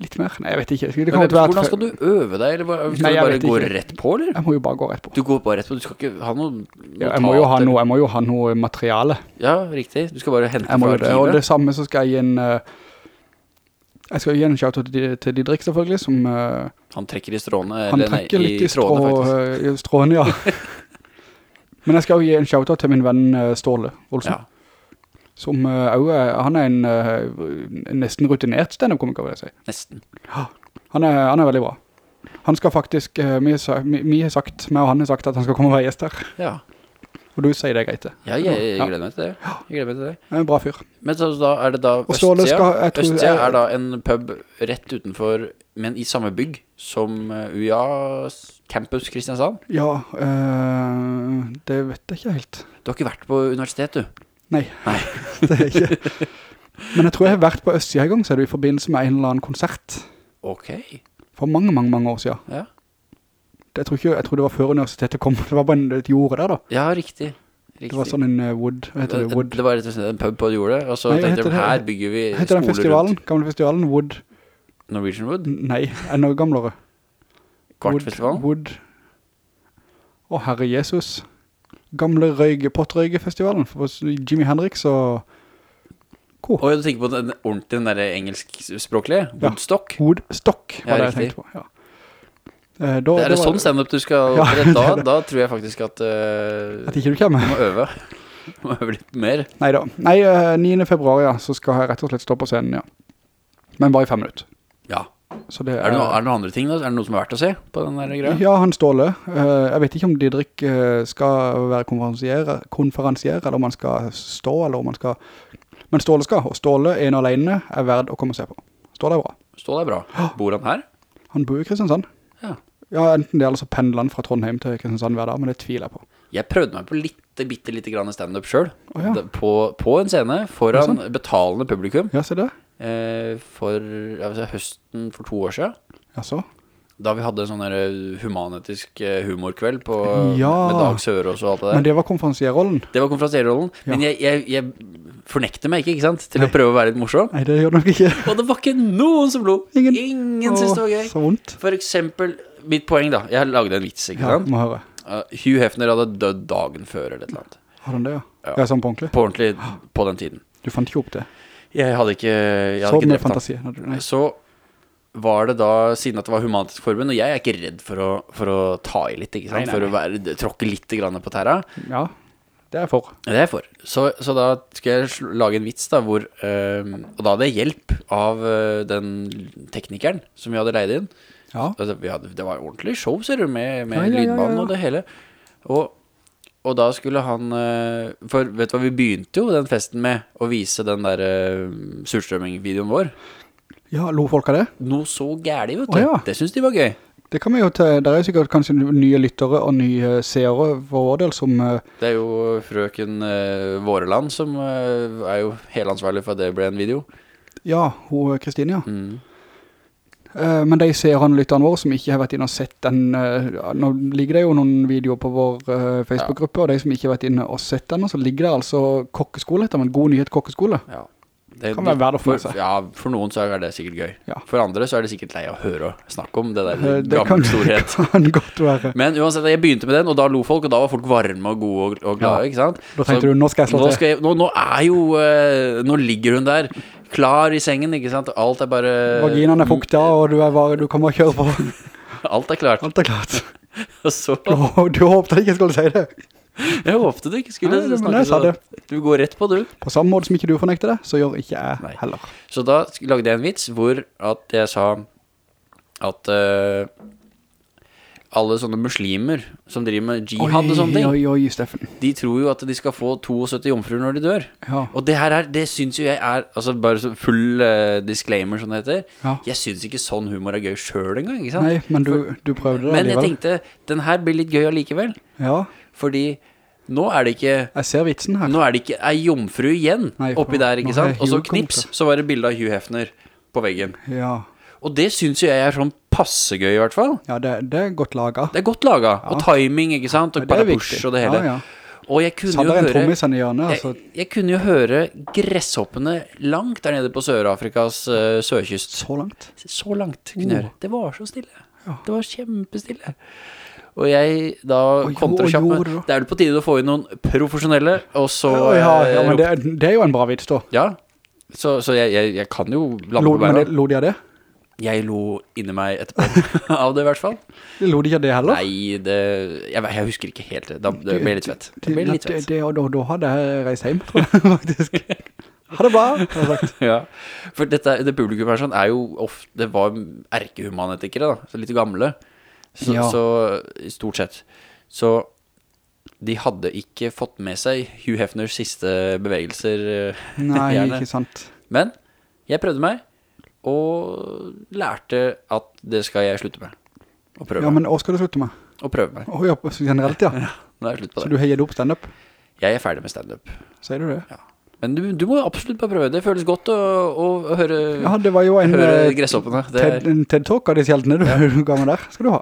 [SPEAKER 1] litt mer. Nei, jeg vet ikke.
[SPEAKER 2] Men
[SPEAKER 1] være
[SPEAKER 2] Hvordan skal du øve deg? Eller bare, skal
[SPEAKER 1] Nei,
[SPEAKER 2] du bare gå
[SPEAKER 1] ikke.
[SPEAKER 2] rett på, eller?
[SPEAKER 1] Jeg må jo bare gå rett på.
[SPEAKER 2] Du går bare rett på, du skal ikke ha noe
[SPEAKER 1] Ja, jeg, må ha noe, jeg må jo ha noe materiale.
[SPEAKER 2] Ja, riktig. Du skal bare hente fra
[SPEAKER 1] arkivet. Og det samme så skal jeg gi en... Uh, jeg skal gi en shout til, til Didrik selvfølgelig, som Uh,
[SPEAKER 2] Han trekker i stråene,
[SPEAKER 1] han
[SPEAKER 2] eller nei,
[SPEAKER 1] trekker litt i, strå,
[SPEAKER 2] faktisk.
[SPEAKER 1] eh, i stråene, ja. Men jeg skal jo gi en shout til min venn uh, Ståle Olsen.
[SPEAKER 2] Ja.
[SPEAKER 1] Som også er, han er en uh, nesten rutinert stand-up-komiker, vil jeg si.
[SPEAKER 2] Nesten.
[SPEAKER 1] Han er, han er veldig bra. Han skal faktisk, vi, vi, har sagt, meg og han har sagt at han skal komme og være gjest her.
[SPEAKER 2] Ja.
[SPEAKER 1] Og du sier det greit det.
[SPEAKER 2] Ja, jeg, jeg gleder meg til det. Jeg gleder meg til det.
[SPEAKER 1] En bra fyr.
[SPEAKER 2] Men så da er det da Østsida.
[SPEAKER 1] skal- tror-
[SPEAKER 2] Østsida er da en pub rett utenfor, men i samme bygg som eh, UiA Campus Kristiansand.
[SPEAKER 1] Ja, uh, det vet jeg ikke helt.
[SPEAKER 2] Du har ikke vært på universitet, du?
[SPEAKER 1] Nei,
[SPEAKER 2] Nei.
[SPEAKER 1] det er ikke. Men jeg tror jeg har vært på Østsida en gang, så er det i forbindelse med en eller annen konsert.
[SPEAKER 2] Ok.
[SPEAKER 1] For mange, mange, mange år siden.
[SPEAKER 2] Ja,
[SPEAKER 1] Jeg tror, ikke, jeg tror det var før universitetet kom. Det var bare en, et jord der da.
[SPEAKER 2] ja riktig.
[SPEAKER 1] Det var sånn en uh, wood, hva heter det, wood.
[SPEAKER 2] det var rett og slett en pub på jordet, og så
[SPEAKER 1] Nei,
[SPEAKER 2] tenkte de, her bygger vi skoler
[SPEAKER 1] Heter den festivalen,
[SPEAKER 2] rundt.
[SPEAKER 1] gamle festivalen, Wood,
[SPEAKER 2] Norwegian Wood?
[SPEAKER 1] nei, enda gamlere.
[SPEAKER 2] Kvartfestivalen?
[SPEAKER 1] Wood, Å herre Jesus. Gamle røyge, pottrøygefestivalen for Jimi Hendrix og Ko.
[SPEAKER 2] Og du tenker på den ordentlig, den der engelskspråklige?
[SPEAKER 1] Ja.
[SPEAKER 2] Woodstock?
[SPEAKER 1] Woodstock
[SPEAKER 2] Ja,
[SPEAKER 1] var det jeg tenkte på, ja. Eh, da,
[SPEAKER 2] Er det
[SPEAKER 1] var-
[SPEAKER 2] sånn stand-up du skal
[SPEAKER 1] Ja,
[SPEAKER 2] opprette Da,
[SPEAKER 1] det det.
[SPEAKER 2] da tror jeg faktisk at uh,
[SPEAKER 1] At ikke du kommer.
[SPEAKER 2] du må øve. Du må øve litt mer.
[SPEAKER 1] Neida. Nei, eh, 9. februar, ja, så skal jeg rett og slett stå på scenen, ja. Men bare i fem minutter. Det
[SPEAKER 2] Er det, noe, er det noen andre ting da? Er det noe som er verdt å se på den der greia?
[SPEAKER 1] Ja, han Ståle. Eh, jeg vet ikke om Didrik eh, skal være konferansier, konferansier, eller om han skal stå, eller om han skal... Men Ståle skal, og Ståle en alene er verd å komme og se på. Ståle er bra.
[SPEAKER 2] Stå er bra. Bor han her?
[SPEAKER 1] Han bor i Kristiansand.
[SPEAKER 2] Ja.
[SPEAKER 1] Ja, enten det er altså pendler fra Trondheim til Kristiansand hver dag, men det tviler jeg på.
[SPEAKER 2] Jeg prøvde meg på litt, bitte litt grann stand-up selv.
[SPEAKER 1] Oh, ja.
[SPEAKER 2] På, på en scene foran betalende publikum.
[SPEAKER 1] Ja, se det.
[SPEAKER 2] Eh, for si, høsten for to år siden.
[SPEAKER 1] Ja, så.
[SPEAKER 2] Da vi hadde en sånn eh, humanetisk eh, humorkveld på,
[SPEAKER 1] Ja.
[SPEAKER 2] med Dag Sørås og alt det der.
[SPEAKER 1] Men det var konferansierrollen.
[SPEAKER 2] Det var konferansierrollen,
[SPEAKER 1] Ja.
[SPEAKER 2] men jeg, jeg, jeg fornekter meg ikke, ikke sant? Til å prøve å være litt morsom.
[SPEAKER 1] Nei, det gjør nok ikke.
[SPEAKER 2] Og det var ikke noen som lo.
[SPEAKER 1] Ingen.
[SPEAKER 2] Ingen synes det var gøy.
[SPEAKER 1] Så vondt.
[SPEAKER 2] For eksempel, mitt poeng da, jeg lagde en vits, ikke
[SPEAKER 1] Ja,
[SPEAKER 2] sant?
[SPEAKER 1] må høre.
[SPEAKER 2] Uh, Hugh Hefner hadde dødd dagen før eller et eller annet.
[SPEAKER 1] Har han det, ja?
[SPEAKER 2] Ja.
[SPEAKER 1] Ja, sånn på ordentlig.
[SPEAKER 2] På ordentlig, på den tiden.
[SPEAKER 1] Du fant ikke opp det.
[SPEAKER 2] Jeg hadde ikke, jeg hadde
[SPEAKER 1] Så
[SPEAKER 2] ikke drept
[SPEAKER 1] fantasi.
[SPEAKER 2] Så var det da, siden at det var Humanitisk forbund, og jeg er ikke redd for å, for å ta i litt, ikke sant?
[SPEAKER 1] Nei, nei,
[SPEAKER 2] For å være, tråkke litt på tæra.
[SPEAKER 1] Ja, det er jeg for.
[SPEAKER 2] Det er jeg for. Så, så da skal jeg lage en vits da, hvor, øh, og da hadde jeg hjelp av øh, den teknikeren som vi hadde leid inn.
[SPEAKER 1] Ja.
[SPEAKER 2] Altså, vi hadde, det var ordentlig show, ser du, med, med
[SPEAKER 1] Ja, ja, ja.
[SPEAKER 2] og det hele. Og, og da skulle han eh, For vet du hva vi begynte jo den festen med? Å vise den der uh, surstrømming-videoen vår.
[SPEAKER 1] Ja, lo folk av det?
[SPEAKER 2] Noe så gærlig, vet du.
[SPEAKER 1] Å, ja.
[SPEAKER 2] Det synes de var gøy.
[SPEAKER 1] Det kan vi jo til, der er sikkert kanskje nye lyttere og nye seere for vår del som, Uh,
[SPEAKER 2] Det er jo frøken uh, Våreland som uh, er jo helansvarlig for at det ble en video.
[SPEAKER 1] ja, hun Kristine, ja.
[SPEAKER 2] Mm.
[SPEAKER 1] Eh, men de seerne og lytterne våre som ikke har vært inne og sett den, eh, nå ligger det jo noen videoer på vår eh, Facebook-gruppe, og de som ikke har vært inne og sett den, så ligger det altså kokkeskole, etter, men en god nyhet kokkeskole.
[SPEAKER 2] Ja. Det,
[SPEAKER 1] Kan være verdt å få seg.
[SPEAKER 2] Ja, for noen så er det sikkert gøy.
[SPEAKER 1] Ja.
[SPEAKER 2] For andre så er det sikkert lei å høre og snakke om det der
[SPEAKER 1] det det kan,
[SPEAKER 2] storhet.
[SPEAKER 1] Det kan godt være.
[SPEAKER 2] Men uansett, jeg begynte med den, og da lo folk, og da var folk varme og gode og, og glade,
[SPEAKER 1] Ja.
[SPEAKER 2] ikke sant?
[SPEAKER 1] Da tenkte du, nå skal jeg slå til.
[SPEAKER 2] Nå, nå, nå er jo, nå ligger hun der, klar i sengen, ikke sant? Alt er bare...
[SPEAKER 1] Vaginaen er fukta, og du, bare, du kan bare kjøre på.
[SPEAKER 2] Alt er klart.
[SPEAKER 1] Alt er klart.
[SPEAKER 2] Og så,
[SPEAKER 1] Du, du håpte ikke skulle si det.
[SPEAKER 2] Jeg håpte du ikke skulle
[SPEAKER 1] Nei,
[SPEAKER 2] snakke sånn. Du går rett på du.
[SPEAKER 1] På samme måte som ikke du fornekter det, så gjør ikke jeg
[SPEAKER 2] Nei.
[SPEAKER 1] heller.
[SPEAKER 2] Så da lagde jeg en vits hvor at jeg sa at eh, alle sånne muslimer som driver med jihad og sånne ting,
[SPEAKER 1] Oi, oi,
[SPEAKER 2] de tror jo at de skal få 72 jomfruer når de dør.
[SPEAKER 1] Ja.
[SPEAKER 2] Og det her er, det syns jo jeg er Altså bare så full uh, disclaimer, som det heter.
[SPEAKER 1] Ja.
[SPEAKER 2] Jeg syns ikke sånn humor er gøy sjøl engang, ikke sant?
[SPEAKER 1] Nei, men du, du prøvde det
[SPEAKER 2] Men jeg tenkte, den her blir litt gøy allikevel.
[SPEAKER 1] Ja,
[SPEAKER 2] Fordi nå er det ikke
[SPEAKER 1] jeg ser vitsen her.
[SPEAKER 2] Nå er det ikke ei jomfru igjen
[SPEAKER 1] Nei,
[SPEAKER 2] oppi der, ikke sant? Og så knips, så var det bilde av Hugh Hefner på veggen.
[SPEAKER 1] Ja,
[SPEAKER 2] Og det synes jo jeg er sånn passegøy i hvert fall.
[SPEAKER 1] ja det, det er godt laget.
[SPEAKER 2] Det er godt laga. Og timing, ikke sant? Og
[SPEAKER 1] Ja,
[SPEAKER 2] bare
[SPEAKER 1] push
[SPEAKER 2] og det hele.
[SPEAKER 1] Ja, ja.
[SPEAKER 2] Og jeg kunne jo høre
[SPEAKER 1] hjørnet, altså.
[SPEAKER 2] jeg, jeg kunne jo høre gresshoppene langt der nede på Sør-Afrikas uh, sørkyst.
[SPEAKER 1] Så langt.
[SPEAKER 2] Så langt kunne jeg høre. Det var så stille.
[SPEAKER 1] Ja.
[SPEAKER 2] Det var kjempestille. Og jeg da
[SPEAKER 1] Og
[SPEAKER 2] kontra
[SPEAKER 1] jo-
[SPEAKER 2] kjapt med
[SPEAKER 1] det.
[SPEAKER 2] Er vel på tide å få inn noen profesjonelle, og så
[SPEAKER 1] Ja, ja, ja,
[SPEAKER 2] eh,
[SPEAKER 1] men det, det er jo en bra vits da.
[SPEAKER 2] Ja. Så, så jeg, jeg, jeg kan jo lande på beina.
[SPEAKER 1] lo de av det?
[SPEAKER 2] Jeg lo inni meg etterpå av det, i hvert fall.
[SPEAKER 1] Lo de ikke av det heller?
[SPEAKER 2] Nei, det jeg, jeg husker ikke helt det. Da, det ble litt svett. Det ble litt svett.
[SPEAKER 1] det, da, da hadde jeg reist hjem, tror jeg, faktisk. Ha det bra, har jeg sagt.
[SPEAKER 2] Ja, for dette, det publikum her sånn er jo ofte, det var erkehumanetikere da, så litt gamle, så,
[SPEAKER 1] Ja.
[SPEAKER 2] så i stort sett. Så de hadde ikke fått med seg Hugh Hefners siste bevegelser, eh,
[SPEAKER 1] Nei,
[SPEAKER 2] gjerne.
[SPEAKER 1] ikke sant.
[SPEAKER 2] Men jeg prøvde meg, og lærte at det skal jeg slutte med. Og prøve,
[SPEAKER 1] Ja, men hva skal du slutte med?
[SPEAKER 2] og prøve meg.
[SPEAKER 1] Å ja, generelt, ja.
[SPEAKER 2] Nå er jeg slutt på det.
[SPEAKER 1] Så du heier opp stand-up,
[SPEAKER 2] Jeg er ferdig med stand-up.
[SPEAKER 1] sier du det? Ja.
[SPEAKER 2] Men du, du må absolutt bare prøve. Det føles godt å, å, å høre,
[SPEAKER 1] Ja, det var jo en
[SPEAKER 2] høre
[SPEAKER 1] eh,
[SPEAKER 2] gresshoppene. Det
[SPEAKER 1] TED, en TED-talk av de sjeldne du, du ga meg der. Skal du ha.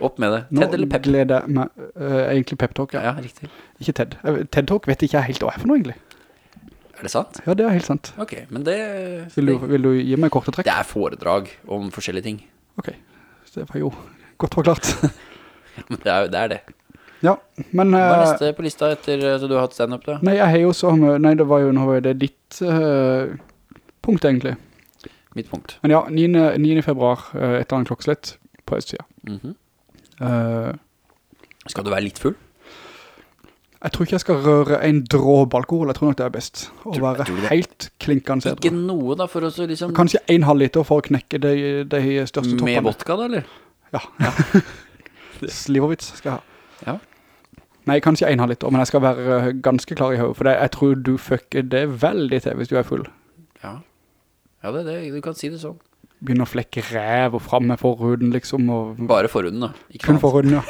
[SPEAKER 2] opp med det.
[SPEAKER 1] Nå
[SPEAKER 2] Ted eller Pep?
[SPEAKER 1] gleder jeg meg, uh, egentlig pep-talk, ja.
[SPEAKER 2] Ja, riktig.
[SPEAKER 1] Ikke TED. Eh, TED-talk vet ikke jeg helt hva er for noe, egentlig.
[SPEAKER 2] Er det sant?
[SPEAKER 1] Ja, det er helt sant.
[SPEAKER 2] Ok, men det,
[SPEAKER 1] Vil du, vil du gi meg korte trekk?
[SPEAKER 2] det er foredrag om forskjellige ting.
[SPEAKER 1] Ok, det var jo godt forklart.
[SPEAKER 2] Men det er, det er det.
[SPEAKER 1] Ja, men...
[SPEAKER 2] Hva er
[SPEAKER 1] eh,
[SPEAKER 2] neste på lista etter at du har hatt stand-up da?
[SPEAKER 1] Nei, jeg har jo så... Nei, det var jo, nå det ditt uh, punkt, egentlig.
[SPEAKER 2] Mitt punkt.
[SPEAKER 1] Men ja, 9. 9. februar, uh, et eller annet klokkeslett på østsida.
[SPEAKER 2] Mm
[SPEAKER 1] -hmm.
[SPEAKER 2] uh, Skal du være litt full?
[SPEAKER 1] Jeg tror ikke jeg skal røre en dråpe alkohol, jeg tror nok det er best. Å
[SPEAKER 2] Tror-
[SPEAKER 1] være helt klinkende
[SPEAKER 2] Ikke noe da, for å så liksom
[SPEAKER 1] Kanskje en halv liter for å knekke de, de største toppene.
[SPEAKER 2] Med vodka da, eller?
[SPEAKER 1] Ja. Slivovits skal jeg ha.
[SPEAKER 2] Ja.
[SPEAKER 1] Nei, kanskje en halv liter, men jeg skal være eh, ganske klar i høy, for det, jeg tror du fucker det veldig til hvis du er full.
[SPEAKER 2] Ja. Ja, det er det. Du kan si det sånn.
[SPEAKER 1] Begynner å flekke rev og frem med forhuden, liksom, og
[SPEAKER 2] Bare forhuden da. Ikke
[SPEAKER 1] kun forhuden, ja.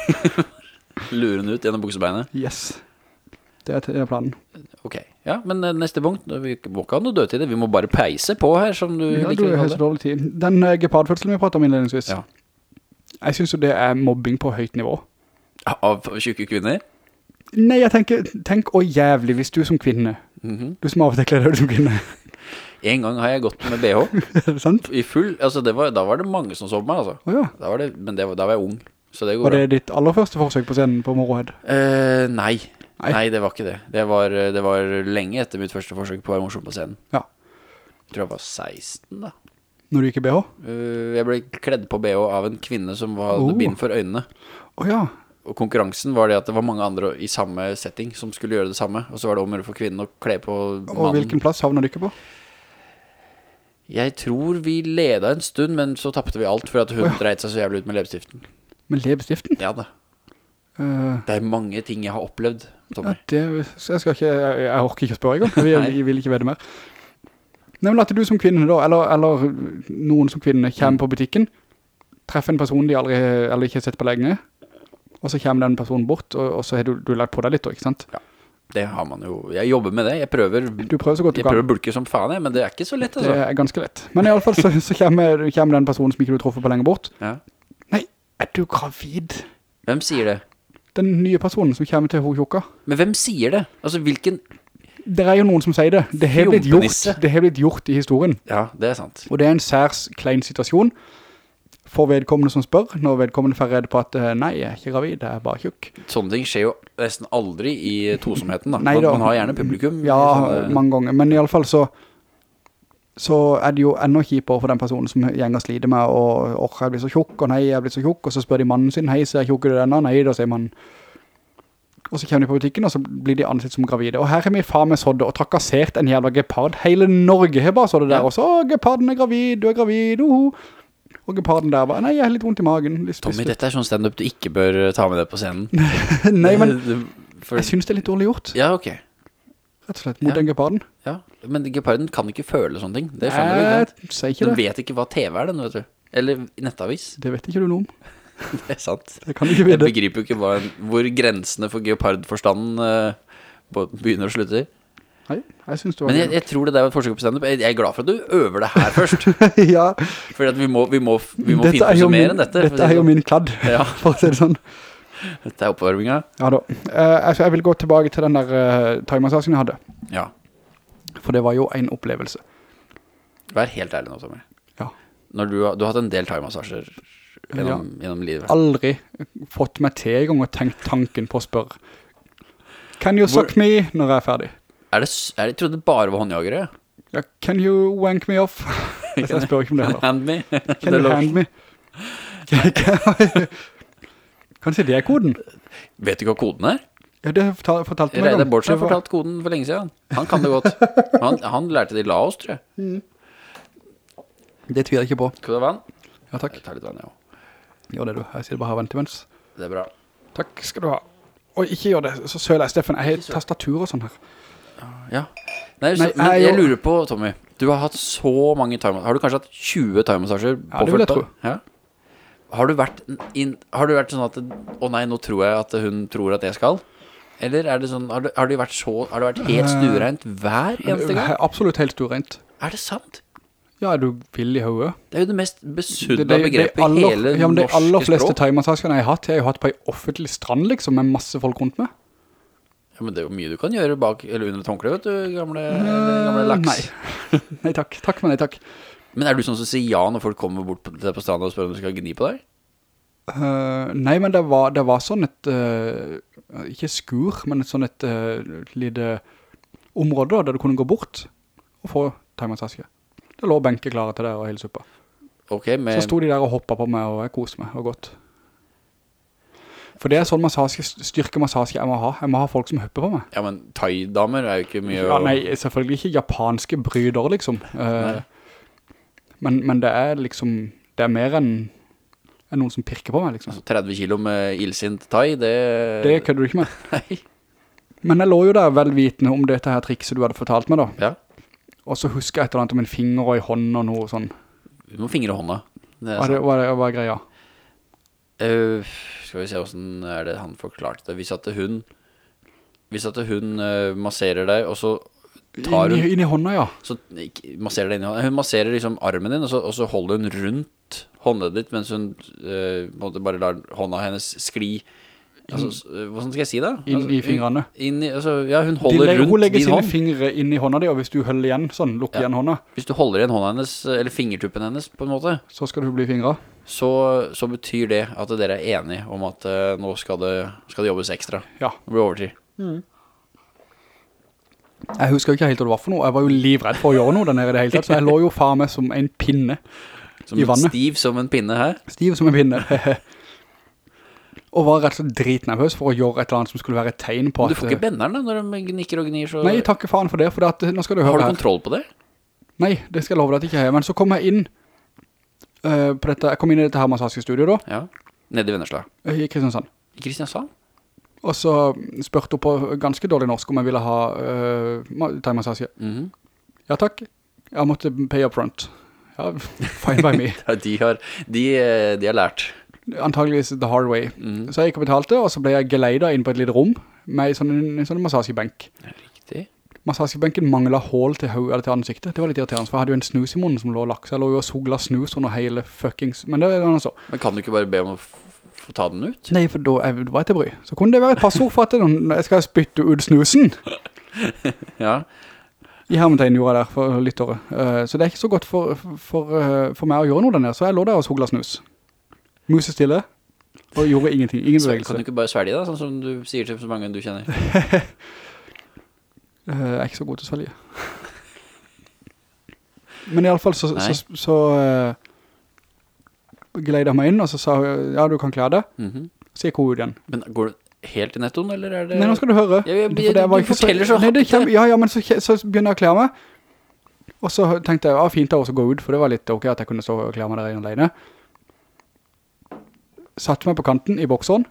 [SPEAKER 2] Lure den ut gjennom buksebeinet.
[SPEAKER 1] Yes. Det er, planen.
[SPEAKER 2] Ok. Ja, men eh, neste punkt, vi må ikke ha noe dødtid. Vi må bare peise på her, som du
[SPEAKER 1] Ja,
[SPEAKER 2] liker å
[SPEAKER 1] har
[SPEAKER 2] kalle det.
[SPEAKER 1] dårlig tid. Den uh, gepardfødselen vi pratet om innledningsvis.
[SPEAKER 2] Ja.
[SPEAKER 1] Jeg synes jo det er mobbing på høyt nivå.
[SPEAKER 2] Av tjukke kvinner?
[SPEAKER 1] Nei, jeg tenker, tenk å jævlig hvis du som kvinne,
[SPEAKER 2] Mhm.
[SPEAKER 1] du som av og til deg som kvinne,
[SPEAKER 2] En gang har jeg gått med BH
[SPEAKER 1] er det sant?
[SPEAKER 2] i full, altså det var, da var det mange som så på meg, altså.
[SPEAKER 1] Åja,
[SPEAKER 2] Da var det, men det, da var jeg ung, så det går
[SPEAKER 1] var det ditt aller første forsøk på scenen på Morohed?
[SPEAKER 2] bra. Eh, nei.
[SPEAKER 1] Nei.
[SPEAKER 2] nei, det var ikke det. Det var, det var lenge etter mitt første forsøk på å være morsom på scenen.
[SPEAKER 1] Ja.
[SPEAKER 2] Jeg tror jeg var 16 da.
[SPEAKER 1] Når du gikk i BH?
[SPEAKER 2] Eh, jeg ble kledd på BH av en kvinne som hadde
[SPEAKER 1] Oh.
[SPEAKER 2] bind for øynene.
[SPEAKER 1] Åja,
[SPEAKER 2] Og konkurransen var det at det var mange andre i samme setting som skulle gjøre det samme. Og så var det om å gjøre for kvinnen å kle på mannen.
[SPEAKER 1] og hvilken plass havner du ikke på?
[SPEAKER 2] Jeg tror vi leda en stund, men så tappte vi alt for at hun dreit seg så jævlig ut med lebestiften.
[SPEAKER 1] Med lebestiften?
[SPEAKER 2] Ja da.
[SPEAKER 1] Uh.
[SPEAKER 2] Det er mange ting jeg har opplevd, Tommy.
[SPEAKER 1] ja, det, jeg skal ikke, jeg, jeg orker ikke å spørre engang. Jeg, jeg vil ikke vede mer. Nei, men at du som kvinne da, eller, eller noen som kvinne
[SPEAKER 2] Mm.
[SPEAKER 1] kommer på butikken, treffer en person de aldri, eller ikke har sett på lenge, og så kommer den personen bort, og, og så har du, du lært på deg litt, da, ikke sant?
[SPEAKER 2] Det har man jo Jeg jobber med det. Jeg prøver,
[SPEAKER 1] Du prøver så godt du
[SPEAKER 2] jeg
[SPEAKER 1] kan.
[SPEAKER 2] prøver bulke som faen, jeg, men det er ikke så lett,
[SPEAKER 1] Det
[SPEAKER 2] altså.
[SPEAKER 1] er ganske lett. Men i alle fall så, så kommer, kommer den personen som ikke du truffer på lenge bort.
[SPEAKER 2] Ja.
[SPEAKER 1] Nei, er du gravid?
[SPEAKER 2] Hvem sier det?
[SPEAKER 1] Den nye personen som kommer til ho.
[SPEAKER 2] Men hvem sier det? Altså, hvilken
[SPEAKER 1] Det er jo noen som sier det. Det har blitt gjort, det har blitt gjort i historien.
[SPEAKER 2] Ja, det er sant.
[SPEAKER 1] Og det er en særs klein situasjon for vedkommende som spør, når vedkommende får redd på at eh, nei, jeg er ikke gravid, jeg er bare tjukk.
[SPEAKER 2] Sånne ting skjer jo nesten aldri i tosomheten, da.
[SPEAKER 1] Nei da.
[SPEAKER 2] man har gjerne publikum.
[SPEAKER 1] Ja,
[SPEAKER 2] sånne-
[SPEAKER 1] mange ganger. Men i alle fall så, så er det jo enda kjipere for den personen som gjenger slider med, og åh, jeg blir så tjokk, og nei, jeg blir så tjokk, og så spør de mannen sin, hei, ser jeg tjukk du denne? Nei, da sier man, Og så kommer de på butikken, og så blir de ansett som gravide. Og her er vi faen med sådde, og trakassert en jævla gepard. Hele Norge har bare sådde der og så, geparden er gravid, du er gravid, uhu. Og geparden der bare, nei, jeg har litt vondt i magen.
[SPEAKER 2] Tommy, dette er sånn stand-up du ikke bør ta med deg på scenen.
[SPEAKER 1] Nei, men jeg synes det er litt dårlig gjort,
[SPEAKER 2] Ja, ok.
[SPEAKER 1] Rett og slett, mot
[SPEAKER 2] Ja.
[SPEAKER 1] den geparden.
[SPEAKER 2] Ja, men geparden kan ikke føle sånne ting. Det skjønner du, ikke?
[SPEAKER 1] Jeg sier ikke
[SPEAKER 2] Den
[SPEAKER 1] det.
[SPEAKER 2] vet ikke hva TV er, den, vet du. Eller nettavis.
[SPEAKER 1] Det vet ikke du noe om.
[SPEAKER 2] Det er sant.
[SPEAKER 1] Det kan ikke
[SPEAKER 2] Jeg begriper jo ikke hva, hvor grensene for geopardforstanden uh, begynner og slutter.
[SPEAKER 1] Nei, jeg synes det var
[SPEAKER 2] Men jeg, jeg tror det der var et forsøk på stand-up. Jeg, jeg er glad for at du øver det her først.
[SPEAKER 1] ja,
[SPEAKER 2] For at vi må, vi må, vi må finne på mer
[SPEAKER 1] min,
[SPEAKER 2] enn dette.
[SPEAKER 1] dette er jo
[SPEAKER 2] sånn.
[SPEAKER 1] min kladd,
[SPEAKER 2] Ja,
[SPEAKER 1] for å si det sånn.
[SPEAKER 2] dette er oppvarminga.
[SPEAKER 1] Ja da. Eh, jeg vil gå tilbake til den der tagmassasjen thaimassasjen jeg hadde.
[SPEAKER 2] Ja.
[SPEAKER 1] For det var jo en opplevelse.
[SPEAKER 2] Vær helt ærlig nå, Tommy.
[SPEAKER 1] Ja.
[SPEAKER 2] Når du, du har hatt en del thaimassasjer gjennom, gjennom livet.
[SPEAKER 1] Aldri fått meg til i gang og tenkt tanken på å spørre. Can you
[SPEAKER 2] Hvor-
[SPEAKER 1] suck me når jeg er ferdig?
[SPEAKER 2] Er det, er det, jeg trodde det bare var håndjagere.
[SPEAKER 1] Ja, can you wank me off? jeg spør ikke om det heller.
[SPEAKER 2] Hand me.
[SPEAKER 1] Can you hand me? Kanskje det er koden?
[SPEAKER 2] Vet du hva koden er?
[SPEAKER 1] Ja, det fortal, fortalte meg
[SPEAKER 2] om.
[SPEAKER 1] om.
[SPEAKER 2] Borch har fortalt koden for lenge siden. Han kan det godt. Han, han lærte det i Laos, tror jeg.
[SPEAKER 1] Det tviler jeg ikke på.
[SPEAKER 2] Skal du ha vann?
[SPEAKER 1] Ja, takk.
[SPEAKER 2] Jeg tar litt vann, jeg også.
[SPEAKER 1] Gjør det du. Jeg sier bare ha vann til mens.
[SPEAKER 2] Det er bra.
[SPEAKER 1] Takk skal du ha. Og ikke gjør det. Så søler jeg, Steffen. Jeg har tastatur og sånn her.
[SPEAKER 2] Ja. Nei, så,
[SPEAKER 1] Nei,
[SPEAKER 2] men
[SPEAKER 1] jeg
[SPEAKER 2] jeg lurer på, Tommy. Du har hatt så mange time Har du kanskje hatt 20 time-massasjer?
[SPEAKER 1] Ja, det vil jeg tro.
[SPEAKER 2] Ja. Har du vært in, Har du vært sånn at Å nei, nå tror jeg at hun tror at jeg skal? Eller er det sånn Har, du, har, du vært så, har det vært helt stuereint hver eneste gang?
[SPEAKER 1] Absolutt helt stuereint.
[SPEAKER 2] Er det sant?
[SPEAKER 1] Ja, er du vill i hodet?
[SPEAKER 2] Det er jo det mest
[SPEAKER 1] Det-
[SPEAKER 2] begrepet
[SPEAKER 1] det- det
[SPEAKER 2] i hele
[SPEAKER 1] ja, men De aller fleste
[SPEAKER 2] språk.
[SPEAKER 1] jeg har hatt, jeg har jo hatt på en offentlig strand, liksom, med masse folk rundt meg.
[SPEAKER 2] Ja, men det er jo mye du kan gjøre bak eller under vet du, gamle, gamle laks.
[SPEAKER 1] Nei. nei takk, takk, men nei takk.
[SPEAKER 2] Men er du sånn som sier ja når folk kommer bort til deg på stranda og spør om du skal gni på deg?
[SPEAKER 1] Uh, nei, men det var, det var sånn et, uh, ikke skur, men et sånn et uh, lite område der du kunne gå bort og få thaimassasje. Det lå benker klare til der og hele suppa.
[SPEAKER 2] Ok,
[SPEAKER 1] Så
[SPEAKER 2] med
[SPEAKER 1] sto de der og hoppet på meg, og jeg koste meg, og godt. For det er sånn massage, styrke massage jeg må ha. Jeg må ha folk som høper på meg.
[SPEAKER 2] Ja, men thai-damer er jo ikke mye
[SPEAKER 1] Ja, nei, selvfølgelig ikke japanske bryder, liksom. Eh, men, men det er liksom, det er mer enn en noen som pirker på meg, liksom.
[SPEAKER 2] Altså 30 kilo med ildsint thai, det
[SPEAKER 1] Det kødder du ikke med.
[SPEAKER 2] Nei.
[SPEAKER 1] Men jeg lå jo der velvitende om dette her trikset du hadde fortalt meg da.
[SPEAKER 2] Ja,
[SPEAKER 1] Og så husker jeg et eller annet om en finger og en hånd og noe sånn.
[SPEAKER 2] du må fingre hånda. Det
[SPEAKER 1] Hva er det, hva er det, hva er greia?
[SPEAKER 2] Eh, skal vi se hvordan er det han forklarte det. Hvis at hun Hvis at hun eh, masserer deg, og så tar hun
[SPEAKER 1] i- inn i hånda, ja.
[SPEAKER 2] så masserer det inn i hånda. Hun masserer liksom armen din, og så, og så holder hun rundt håndet ditt, mens hun måte bare lar hånda hennes skli altså, eh, Hvordan skal jeg si det?
[SPEAKER 1] Inn
[SPEAKER 2] Altså,
[SPEAKER 1] i fingrene.
[SPEAKER 2] Inn i, altså, ja, hun holder
[SPEAKER 1] legger, hun legger
[SPEAKER 2] din
[SPEAKER 1] sine
[SPEAKER 2] hånd.
[SPEAKER 1] fingre inn i hånda di, og hvis du holder igjen sånn, lukker
[SPEAKER 2] Ja.
[SPEAKER 1] igjen hånda,
[SPEAKER 2] Hvis du holder igjen hånda hennes, eller fingertuppen hennes, på en måte,
[SPEAKER 1] så skal du bli fingret.
[SPEAKER 2] så, så betyr det at dere er enige om at uh, nå skal det, skal det jobbes ekstra.
[SPEAKER 1] Ja.
[SPEAKER 2] Det blir overtid.
[SPEAKER 1] Jeg husker jo ikke helt hva det var for noe. Jeg var jo livredd for å gjøre noe der nede i det hele tatt, så jeg lå jo faen meg som en pinne.
[SPEAKER 2] Som
[SPEAKER 1] I vannet.
[SPEAKER 2] Stiv som en pinne her.
[SPEAKER 1] Stiv som en pinne. og var rett og slett dritnervøs for å gjøre et eller annet som skulle være et tegn på
[SPEAKER 2] Men
[SPEAKER 1] at...
[SPEAKER 2] du får ikke benderen da, når de gnikker og gnir så...
[SPEAKER 1] Nei, takke faen for det, for at, nå skal du høre Har
[SPEAKER 2] du
[SPEAKER 1] her.
[SPEAKER 2] kontroll på det?
[SPEAKER 1] Nei, det skal jeg love deg at jeg ikke har. Men så kom jeg inn uh, på dette, jeg kom inn i dette her massasjestudioet da,
[SPEAKER 2] Ja. Nede i Vennesla.
[SPEAKER 1] eh, i Kristiansand.
[SPEAKER 2] I Kristiansand?
[SPEAKER 1] Og så spurte hun på ganske dårlig norsk om jeg ville ha uh, thai-massasje.
[SPEAKER 2] Mhm.
[SPEAKER 1] Ja takk, jeg måtte pay up front. Ja, fine by me.
[SPEAKER 2] De har, de, eh, de har lært.
[SPEAKER 1] Antageligvis the hard way.
[SPEAKER 2] Mhm.
[SPEAKER 1] Så jeg gikk og betalte, og så ble jeg geleidet inn på et lite rom med en sånn, en sånn massasjebenk.
[SPEAKER 2] Riktig.
[SPEAKER 1] Massasjebenken manglet hål til eller til ansiktet. Det var litt irriterende, for jeg hadde jo en snus i munnen som lå lagt, så jeg lå jo og sogla snus under hele fuckings... Men det var noe så.
[SPEAKER 2] Men kan du ikke bare be om å få ta den ut?
[SPEAKER 1] Nei, for da var jeg til bry. Så kunne det være et passord for at jeg skal spytte ut snusen.
[SPEAKER 2] Ja.
[SPEAKER 1] I hermetegn gjorde jeg der for lyttere. Uh, så det er ikke så godt for, for, uh, for meg å gjøre noe der nede, så jeg lå der og sogla snus. Muse stille, og gjorde ingenting, ingen
[SPEAKER 2] Så kan du ikke bare svelge da, sånn som du sier til så mange du kjenner?
[SPEAKER 1] uh, Jeg er ikke så god til å svelge. Men i alle fall så,
[SPEAKER 2] Nei.
[SPEAKER 1] så, så jeg meg inn, og så sa hun, ja, du kan klare det.
[SPEAKER 2] Mhm.
[SPEAKER 1] Så gikk hun ut igjen.
[SPEAKER 2] Men går det, helt i nettoen, eller er det...
[SPEAKER 1] Nei, nå skal du høre.
[SPEAKER 2] Ja,
[SPEAKER 1] det var
[SPEAKER 2] du forteller så så
[SPEAKER 1] hardt. Ja, ja, men så, så begynner jeg å klære meg. Og så tenkte jeg, ja, fint også gå ut, for det var litt ok at jeg kunne stå og klære meg der inne alene. Satt meg på kanten i bokseren.